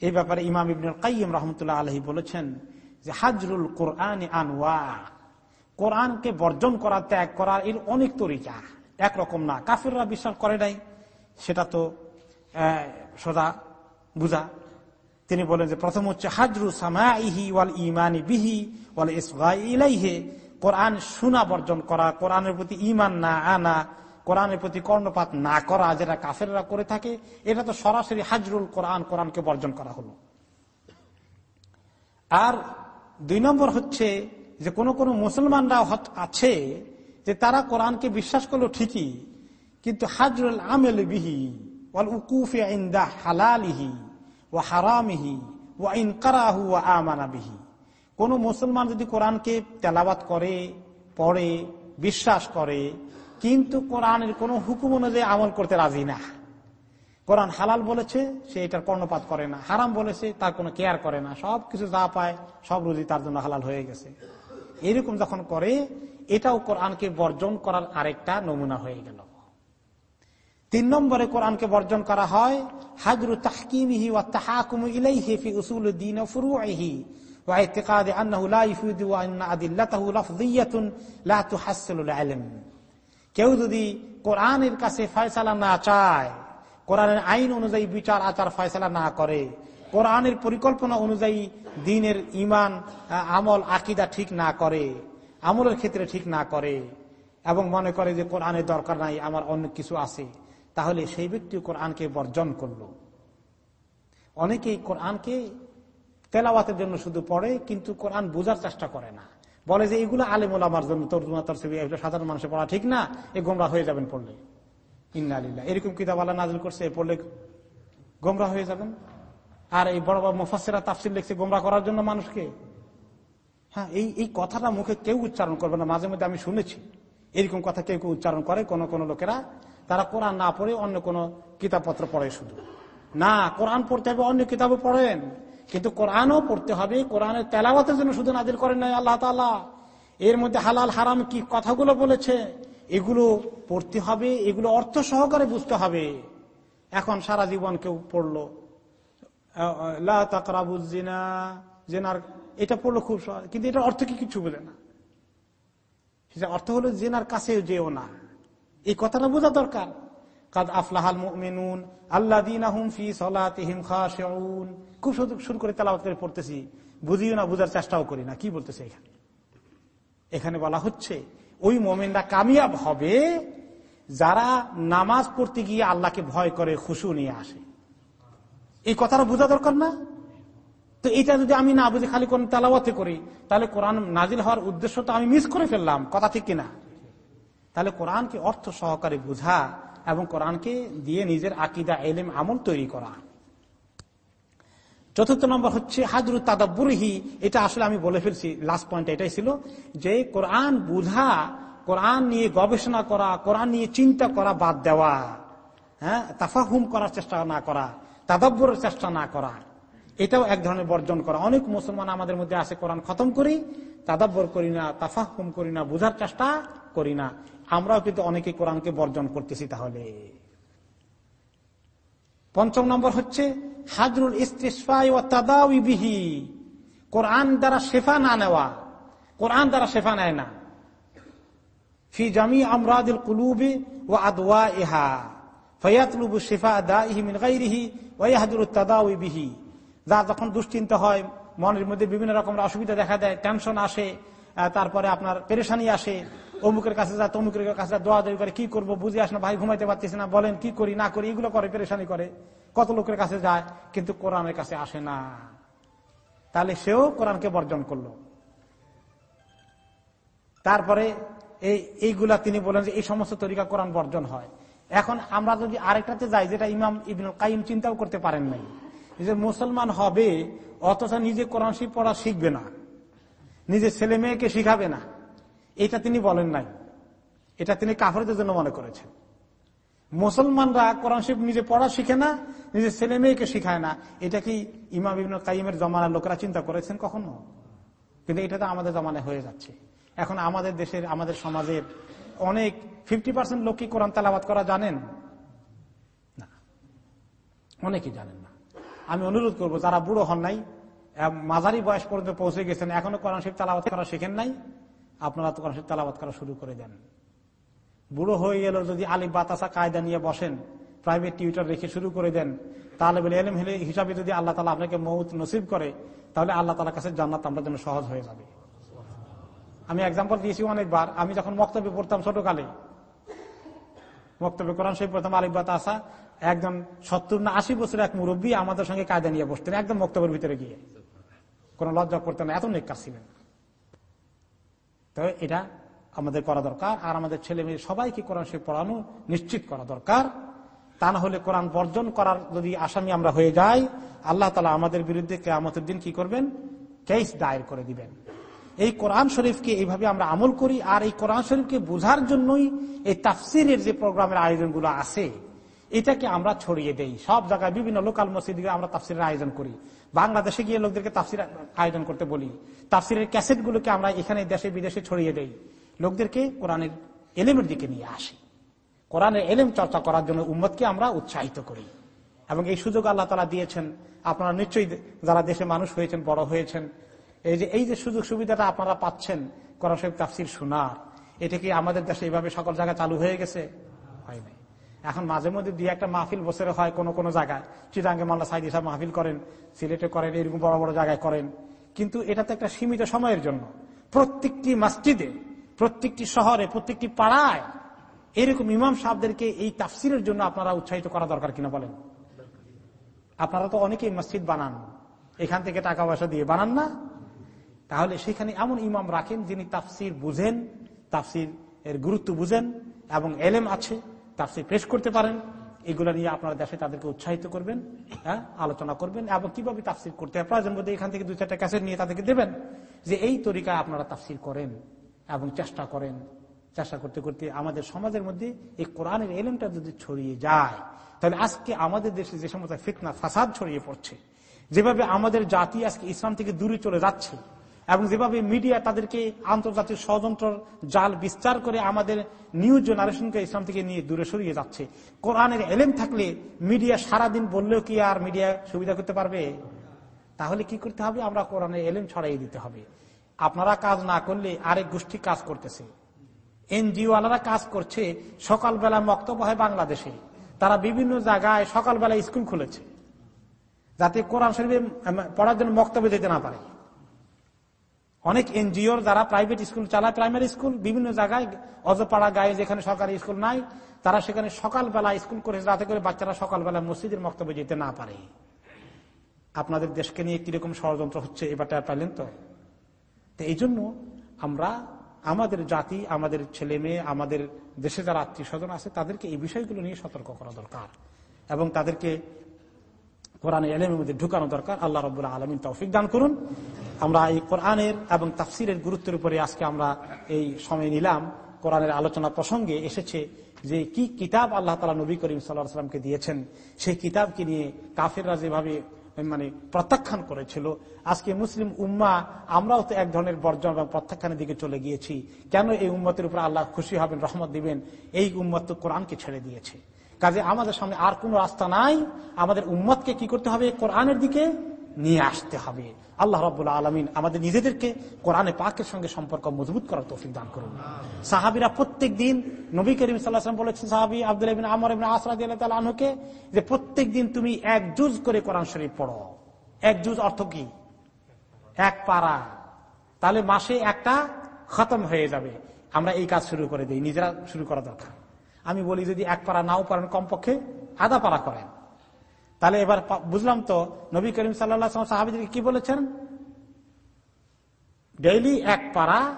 এই ব্যাপারে ইমাম ইবনুল কাইম রহমতুল্লাহ আলহী বলেছেন যে হাজরুল কোরআন আনওয়া কোরআনকে বর্জন করা, ত্যাগ করা এর অনেক তরিকা। একরকম না। কাফিররা বিশ্বাস করে নাই। সেটা তো সোজা বুঝা। তিনি বলেন যে প্রথম হচ্ছে, হাজরু সামাইহি ওয়াল ইমানি বিহি ওয়াল ইলাইহে। কোরআন শোনা বর্জন করা, কোরআনের প্রতি ইমান না আনা, কোরআনের প্রতি কর্ণপাত না করা যেটা কাফেররা করে থাকে, এটা তো সরাসরি হাজরুল কোরআন, কোরআনকে বর্জন করা হলো। আর দুই নম্বর হচ্ছে যে কোন কোন মুসলমানরা আছে যে তারা কোরআনকে বিশ্বাস করল ঠিকই, কিন্তু হাজরুল আমেল বিহি ওয়াল হালালিহি ও হারামিহি ও ইন কারাহু ও আমানা বিহি। কোন মুসলমান যদি কোরআনকে তেলাবাত করে, পড়ে, বিশ্বাস করে, কিন্তু কোরআনের কোন হুকুম অনুযায়ী আমল করতে রাজি না। কোরআন হালাল বলেছে, সে এটার কর্ণপাত করে না। হারাম বলেছে, তার কোনো কেয়ার করে না। সব কিছু যা পায়, সব রুজি তার জন্য হালাল হয়ে গেছে। এরকম যখন করে, এটাও কোরআনকে বর্জন করার আরেকটা নমুনা হয়ে গেল। তিন নম্বরে কোরআনকে বর্জন করা হয়, হাজরু তাহকিমিহি ফি আন্না কেউ যদি কোরআনের কাছে ফয়সালা না চায় কোরআনের আইন অনুযায়ী বিচার, আচার, ফয়সালা না করে। কোরআনের পরিকল্পনা অনুযায়ী দিনের ইমান আমল, আকিদা ঠিক না করে। আমলের ক্ষেত্রে ঠিক না করে। এবং মনে করে যে কোরআনের দরকার নাই, আমার অন্য কিছু আছে। তাহলে সেই ব্যক্তি কোরআনকে বর্জন করল। অনেকেই কোরআনকে তেলাওয়াতের জন্য শুধু পড়ে, কিন্তু কোরআন বোঝার চেষ্টা করে না। বলে যে, এগুলো আলেমুল আমার জন্য এগুলো সাধারণ মানুষের পড়া ঠিক না, এ গোমরা হয়ে যাবেন পড়লে। ইন্নালিল্লা এরকম কিতাব আল্লাহ নাজিল করছে পড়লে গোমরা হয়ে যাবেন। আর এই বড় বড় মুফাসেরা তাফসিল লিখছে গোমরা করার জন্য মানুষকে। হ্যাঁ এই এই কথাটা মুখে কেউ উচ্চারণ করবে না, মাঝে মধ্যে আমি শুনেছি। এরকম কথা কেউ কেউ উচ্চারণ করে, কোন কোন লোকেরা। তারা কোরআন না পড়ে অন্য কোন কিতাবপত্র পড়ে শুধু। না, কোরআন পড়তে হবে, অন্য কিতাবও পড়েন। কিন্তু কোরআনও পড়তে হবে, কোরআনের তেলাওয়াতের জন্য শুধু নাজিল করেন নাই আল্লাহ তালা এর মধ্যে হালাল হারাম কি কথাগুলো বলেছে? এগুলো পড়তে হবে, এগুলো অর্থ সহকারে বুঝতে হবে। এখন সারা জীবন কেউ পড়ল তাকরাবুজিনা জেনার এটা পড়ল খুব সহজ, কিন্তু এটা অর্থ কি কিছু বলে না। সেটা অর্থ হলো জেনার কাছে যেও না। এই কথাটা বোঝা দরকার। কাদ আফলাহাল ফি সলাতিহিম খাশিউন। খুব শুরু করে তেলাওয়াত করে পড়তেছি। বুঝিও না, বুঝার চেষ্টাও করি না। কি বলতেছে এখানে? এখানে বলা হচ্ছে ওই মোমেনরা কামিয়াব হবে যারা নামাজ পড়তে গিয়ে আল্লাহকে ভয় করে খুশু নিয়ে আসে। এই কথাটা বোঝা দরকার না? তো এটা যদি আমি না বুঝে খালি কোন তেলাওয়াতে করি, তাহলে কোরআন নাজিল হওয়ার উদ্দেশ্য তো আমি মিস করে ফেললাম। কথা ঠিক কিনা? তাহলে কোরআনকে অর্থ সহকারে বোঝা এবং কোরআনকে দিয়ে নিজের আকিদা, এলেম, আমল তৈরি করা। চতুর্থ নম্বর হচ্ছে হাজরু তাদাবুরহি এটা আসলে আমি বলে ফেলছি লাস্ট পয়েন্ট এটাই ছিল যে কোরআন বুঝা, কোরআন নিয়ে গবেষণা করা, কোরআন নিয়ে চিন্তা করা বাদ দেওয়া হ্যাঁ তাফাহুম করার চেষ্টা না করা, তাদাব্বরের চেষ্টা না করা, এটাও এক ধরনের বর্জন করা। অনেক মুসলমান আমাদের মধ্যে আছে, কোরআন খতম করি, তাদাব্বর করি না, তাফাহুম করি না, বুঝার চেষ্টা করি না। আমরাও কিন্তু অনেকে কোরআনকে বর্জন করতেছি তাহলে। পঞ্চম নম্বর হচ্ছে হাজরুল বিহি। কোরআন দ্বারা শেফা না নেওয়া। কোরআন দ্বারা শেফা নেয় না। ফি জামি আমরাদিল কুলুবি ও আদওয়া ইহা ফয়াতলুবু শেফা দা ইহিমিন গাইরিহি ওয়াহাদুল তাদাউই বিহি। যা যখন দুশ্চিন্তা হয়, মনের মধ্যে বিভিন্ন রকমের অসুবিধা দেখা দেয়, টেনশন আসে তারপরে আপনার পেরেশানি আসে, অমুকের কাছে যা, তমুকের কাছে দোয়া দোয়া করে কি করব, বুঝে আসে না, ভাই ঘুমাইতে পারতেছি না, বলেন কি করি, না করি, এগুলো করে, পেরেশানি করে। কত লোকের কাছে যায়, কিন্তু কোরআনের কাছে আসে না। তাহলে সেও কোরআনকে বর্জন করল। তারপরে এই, এইগুলা তিনি বলেন যে এই সমস্ত তরিকা কোরআন বর্জন হয়। এখন আমরা যদি আরেকটাতে যাই, যেটা ইমাম ইবনুল কাইম চিন্তাও করতে পারেন নাই। যে মুসলমান হবে, অথচ নিজে কোরআন শিব পড়া শিখবে না। নিজের ছেলে মেয়েকে শিখাবে না। এটা তিনি বলেন নাই। এটা তিনি কাফরদের জন্য মনে করেছেন। মুসলমানরা কোরআন শিব নিজে পড়া শিখে না নিজের ছেলে মেয়েকে শিখায় না। এটা কি ইমাম ইবনুল কাইমের জমানার লোকেরা চিন্তা করেছেন কখনো? কিন্তু এটা তো আমাদের জমানায় হয়ে যাচ্ছে। এখন আমাদের দেশের, আমাদের সমাজের অনেক ফিফটি পার্সেন্ট লোক কি কোরআন তালাবাদ করা জানেন? না। অনেকেই জানেন না। আমি অনুরোধ করব, যারা বুড়ো হন নাই মাঝারি বয়স পর্যন্ত পৌঁছে গেছেন, এখনও কোরআন শিব তালাবাদ করা শেখেন নাই, আপনারা তো কোরআন শিব তালাবাদ করা শুরু করে দেন। বুড়ো হয়ে গেল যদি আলিফ বাতাসা কায়দা নিয়ে বসেন প্রাইভেট টিউটার রেখে শুরু করে দেন তাহলে বলে এলম হিসাবে যদি আল্লাহ তালা আপনাকে মৌত নসিব করে, তাহলে আল্লাহ তালার কাছে জান্নাত আমরা জন্য সহজ হয়ে যাবে। আমি এক্সাম্পল দিয়েছি অনেকবার, আমি যখন বক্তব্য পড়তাম ছোটকালে বক্তব্য কোরআন সেই প্রথম আলিবাত আসা একজন সত্তর না আশি বছর এক মুরব্বী আমাদের সঙ্গে কায়দা নিয়ে বসতেন, একদম বক্তব্যের ভিতরে গিয়ে। কোন লজ্জা করতেন না, এত নেককার ছিলেন। তো এটা আমাদের করা দরকার, আর আমাদের ছেলে মেয়ে সবাইকে কোরআন শরীফ পড়ানো নিশ্চিত করা দরকার। তা না হলে কোরআন বর্জন করার যদি আসামি আমরা হয়ে যাই, আল্লাহ তালা আমাদের বিরুদ্ধে কেয়ামতের দিন কি করবেন? কেস দায়ের করে দিবেন। এই কোরআন শরীফকে এইভাবে আমরা আমল করি, আর এই কোরআন শরীফকে বোঝার জন্যই এই তাফসিরের যে প্রোগ্রামের আয়োজনগুলো আছে, এটাকে আমরা ছড়িয়ে দেই। সব জায়গায় বিভিন্ন লোকাল মসজিদে আমরা তাফসিরের আয়োজন করি। বাংলাদেশে গিয়ে লোকদেরকে তাফসির আয়োজন করতে বলি। তাফসিরের ক্যাসেটগুলোকে আমরা এখানে দেশে বিদেশে ছড়িয়ে দেই। লোকদেরকে কোরআনের এলেমের দিকে নিয়ে আসি। কোরআনের এলেম চর্চা করার জন্য উম্মতকে আমরা উৎসাহিত করি। এবং এই সুযোগ আল্লাহ তালা দিয়েছেন। আপনারা নিশ্চয়ই যারা দেশে মানুষ হয়েছেন, বড় হয়েছেন, এই যে এই যে সুযোগ সুবিধাটা আপনারা পাচ্ছেন, কোরআন শরীফ তাফসির শোনার, এটা কি আমাদের দেশে এইভাবে সকল জায়গায় চালু হয়ে গেছে? হয় নাই। এখন মাঝে মধ্যে দিয়ে একটা মাহফিল বসে হয় কোনো কোনো জায়গায়। চিরাঙ্গে মাল্লা সাইদি সাহেব মাহফিল করেন, সিলেটে করেন, এরকম বড় বড় জায়গায় করেন। কিন্তু এটা তো একটা সীমিত সময়ের জন্য। প্রত্যেকটি মসজিদে, প্রত্যেকটি শহরে, প্রত্যেকটি পাড়ায় এরকম ইমাম সাহেবদেরকে এই তাফসিরের জন্য আপনারা উৎসাহিত করা দরকার কিনা বলেন? আপনারা তো অনেকেই মসজিদ বানান, এখান থেকে টাকা পয়সা দিয়ে বানান না। তাহলে সেখানে এমন ইমাম রাখেন যিনি তাফসির বুঝেন, তাফসির এর গুরুত্ব বুঝেন এবং এলেম আছে, তাফসির পেশ করতে পারেন। এগুলো নিয়ে আপনারা দেশে তাদেরকে উৎসাহিত করবেন হ্যাঁ আলোচনা করবেন এবং কীভাবে তাফসির করতে প্রয়োজন মধ্যে এখান থেকে দু চারটা ক্যাসেট নিয়ে তাদেরকে দেবেন যে এই তরিকায় আপনারা তাফসির করেন এবং চেষ্টা করেন। চেষ্টা করতে করতে আমাদের সমাজের মধ্যে এই কোরআনের এলেমটা যদি ছড়িয়ে যায়, তাহলে আজকে আমাদের দেশে যে সমস্ত ফিতনা, ফাসাদ ছড়িয়ে পড়ছে, যেভাবে আমাদের জাতি আজকে ইসলাম থেকে দূরে চলে যাচ্ছে এবং যেভাবে মিডিয়া তাদেরকে আন্তর্জাতিক ষড়যন্ত্র জাল বিস্তার করে আমাদের নিউ জেনারেশনকে ইসলাম থেকে নিয়ে দূরে সরিয়ে যাচ্ছে। কোরআনের এলেম থাকলে মিডিয়া সারাদিন বললেও কি আর মিডিয়া সুবিধা করতে পারবে? তাহলে কি করতে হবে? আমরা কোরআনের এলেম ছড়াইয়ে দিতে হবে। আপনারা কাজ না করলে আরেক গোষ্ঠী কাজ করতেছে। এনজিও আলারা কাজ করছে সকালবেলা বক্তব্য হয় বাংলাদেশে। তারা বিভিন্ন জায়গায় সকালবেলা স্কুল খুলেছে। যাতে কোরআন শরীফে পড়ার জন্য মক্তব্য দিতে না পারে। অনেক এনজিওর যারা প্রাইভেট স্কুল চালায়, প্রাইমারি স্কুল, বিভিন্ন জায়গায়, অজপাড়া গায়ে যেখানে সরকারি স্কুল নাই, তারা সেখানে সকালবেলা স্কুল করে যাতে করে বাচ্চারা সকালবেলা মসজিদের মক্তব্য যেতে না পারে। আপনাদের দেশকে নিয়ে কীরকম ষড়যন্ত্র হচ্ছে এবারটা পাইলেন তো এই জন্য আমরা আমাদের জাতি, আমাদের ছেলে মেয়ে আমাদের দেশে যারা আত্মীয় স্বজন আছে, তাদেরকে এই বিষয়গুলো নিয়ে সতর্ক করা দরকার। এবং তাদেরকে কোরআনের এলেমের মধ্যে ঢুকানো দরকার। আল্লাহ রবুল্লাহ আলমিন তৌফিক দান করুন। আমরা এই কোরআনের এবং তাফসিরের গুরুত্বের উপরে আজকে আমরা এই সময় নিলাম। কোরআনের আলোচনা প্রসঙ্গে এসেছে যে কি কিতাব আল্লাহ তালা নবী করিম সাল্লাহ সাল্লামকে দিয়েছেন। সেই কিতাবকে নিয়ে কাফেররা যেভাবে মানে প্রত্যাখ্যান করেছিল। আজকে মুসলিম উম্মা, আমরাও তো এক ধরনের বর্জন এবং প্রত্যাখ্যানের দিকে চলে গিয়েছি। কেন এই উম্মতের উপর আল্লাহ খুশি হবেন, রহমত দিবেন? এই উম্মত তো কোরআনকে ছেড়ে দিয়েছে। কাজে আমাদের সামনে আর কোন রাস্তা নাই। আমাদের উম্মতকে কি করতে হবে? কোরআনের দিকে নিয়ে আসতে হবে। আল্লাহ রব্বুল্লা আলমিন আমাদের নিজেদেরকে কোরআনে পাকের সঙ্গে সম্পর্ক মজবুত করার তৌফিক দান করুন। সাহাবিরা প্রত্যেক দিন নবী করিম সাল্লাহাম বলেছেন, সাহাবি আব্দুল আমর আসরাদ আনহুকে যে প্রত্যেক দিন তুমি এক জুজ করে কোরআন শরীফ পড়ো। এক জুজ অর্থ কি? এক পারা। তাহলে মাসে একটা খতম হয়ে যাবে। আমরা এই কাজ শুরু করে দিই, নিজেরা শুরু করা দরকার। আমি বলি, যদি এক পারা নাও পারেন কমপক্ষে আধা পারা করেন। তাহলে এবার বুঝলাম তো, নবী করিম সাল্লা সাহাবিদেরকে কি বলেছেন? ডেইলি এক পারা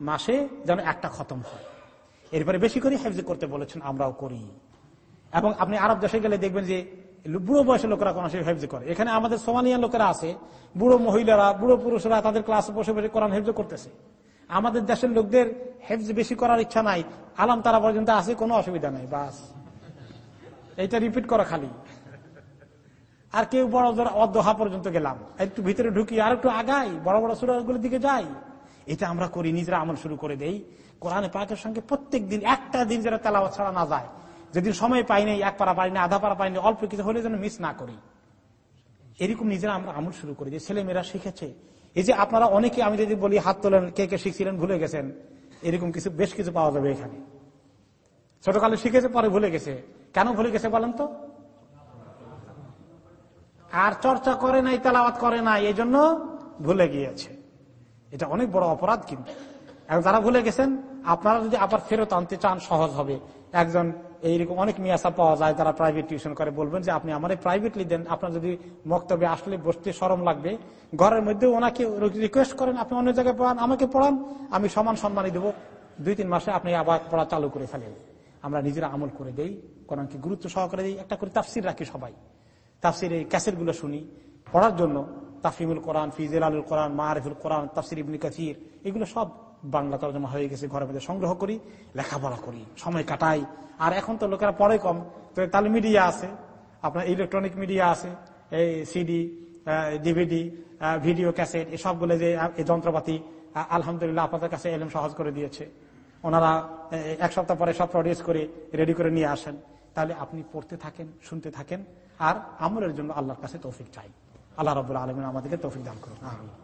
মাসে যেন একটা খতম হয়। এরপরে বেশি করে হেফজ করতে বলেছেন, আমরাও করি। এবং আপনি আরব দেশে গেলে দেখবেন যে, বুড়ো বয়সের লোকেরা কোরআন শরীফ হেফজ করে। এখানে আমাদের সোমালিয়ান লোকেরা আছে, বুড়ো মহিলারা, বুড়ো পুরুষরা, তাদের ক্লাসে বসে বসে কোরআন হেফজ করতেছে। আমাদের দেশের লোকদের হেফজ বেশি করার ইচ্ছা নাই, আলাম তারা পর্যন্ত আছে, কোনো অসুবিধা নাই, বাস। এইটা রিপিট করা খালি। আর কেউ বড় অর্ধহা পর্যন্ত গেলাম। একটু ভিতরে ঢুকি আর একটু আগাই, বড় বড় সুরাগুলোর দিকে যাই। এটা আমরা করি, নিজেরা আমল শুরু করে দেই। কোরআনে পাকের সঙ্গে প্রত্যেক দিন একটা দিন যারা তেলাওয়াত ছাড়া না যায়। যেদিন সময় পাই এক পারা পাইনি আধা পারা পাইনি অল্প কিছু হলে যেন মিস না করি। এরকম নিজেরা আমরা আমল শুরু করি। যে ছেলে মেয়েরা শিখেছে, এই যে আপনারা অনেকে আমি যদি বলি হাত তোলেন, কে কে শিখছিলেন ভুলে গেছেন, এরকম কিছু, বেশ কিছু পাওয়া যাবে এখানে। ছোটকালে শিখেছে, পরে ভুলে গেছে। কেন ভুলে গেছে বলেন তো? আর চর্চা করে নাই, তেলাওয়াত করে নাই এই জন্য ভুলে গিয়েছে। এটা অনেক বড় অপরাধ কিন্তু। এবং যারা ভুলে গেছেন, আপনারা যদি আবার ফেরত আনতে চান, সহজ হবে। একজন এইরকম অনেক মিয়াসা পাওয়া যায় তারা প্রাইভেট টিউশন করে, বলবেন যে আপনি আমার প্রাইভেটলি দেন, আপনার যদি বক্তব্যে আসলে বসতে সরম লাগবে, ঘরের মধ্যে ওনাকে রিকোয়েস্ট করেন, আপনি অন্য জায়গায় পড়ান, আমাকে পড়ান, আমি সমান সম্মানই দেবো। দুই, তিন মাসে আপনি আবার পড়া চালু করে ফেলেন। আমরা নিজেরা আমল করে দেই, কোরআনকে গুরুত্ব সহকারে দিই, একটা করে তাফসির রাখি সবাই। তাফসির এই ক্যাসেটগুলো শুনি, পড়ার জন্য তাফিমুল কোরআন ফিজেল আলুল কোরআন মারিফুল কোরআন, তাফসির ইবনি কাসির, এগুলো সব বাংলা তর্জমা হয়ে গেছে, ঘরের মধ্যে সংগ্রহ করি, লেখাপড়া করি, সময় কাটাই। আর এখন তো লোকেরা পড়ে কম, তো তাহলে মিডিয়া আছে, আপনার ইলেকট্রনিক মিডিয়া আছে, এই সিডি ডিভিডি ভিডিও, ক্যাসেট, এসবগুলো যে যন্ত্রপাতি আলহামদুলিল্লাহ আপনাদের কাছে এলএম সহজ করে দিয়েছে। ওনারা এক সপ্তাহ পরে সব প্রডিউস করে রেডি করে নিয়ে আসেন। তাহলে আপনি পড়তে থাকেন, শুনতে থাকেন আর আমলের জন্য আল্লাহর কাছে তৌফিক চাই। আল্লাহ রবুল্লা আলমিন আমাদেরকে তৌফিক দান করুন আমি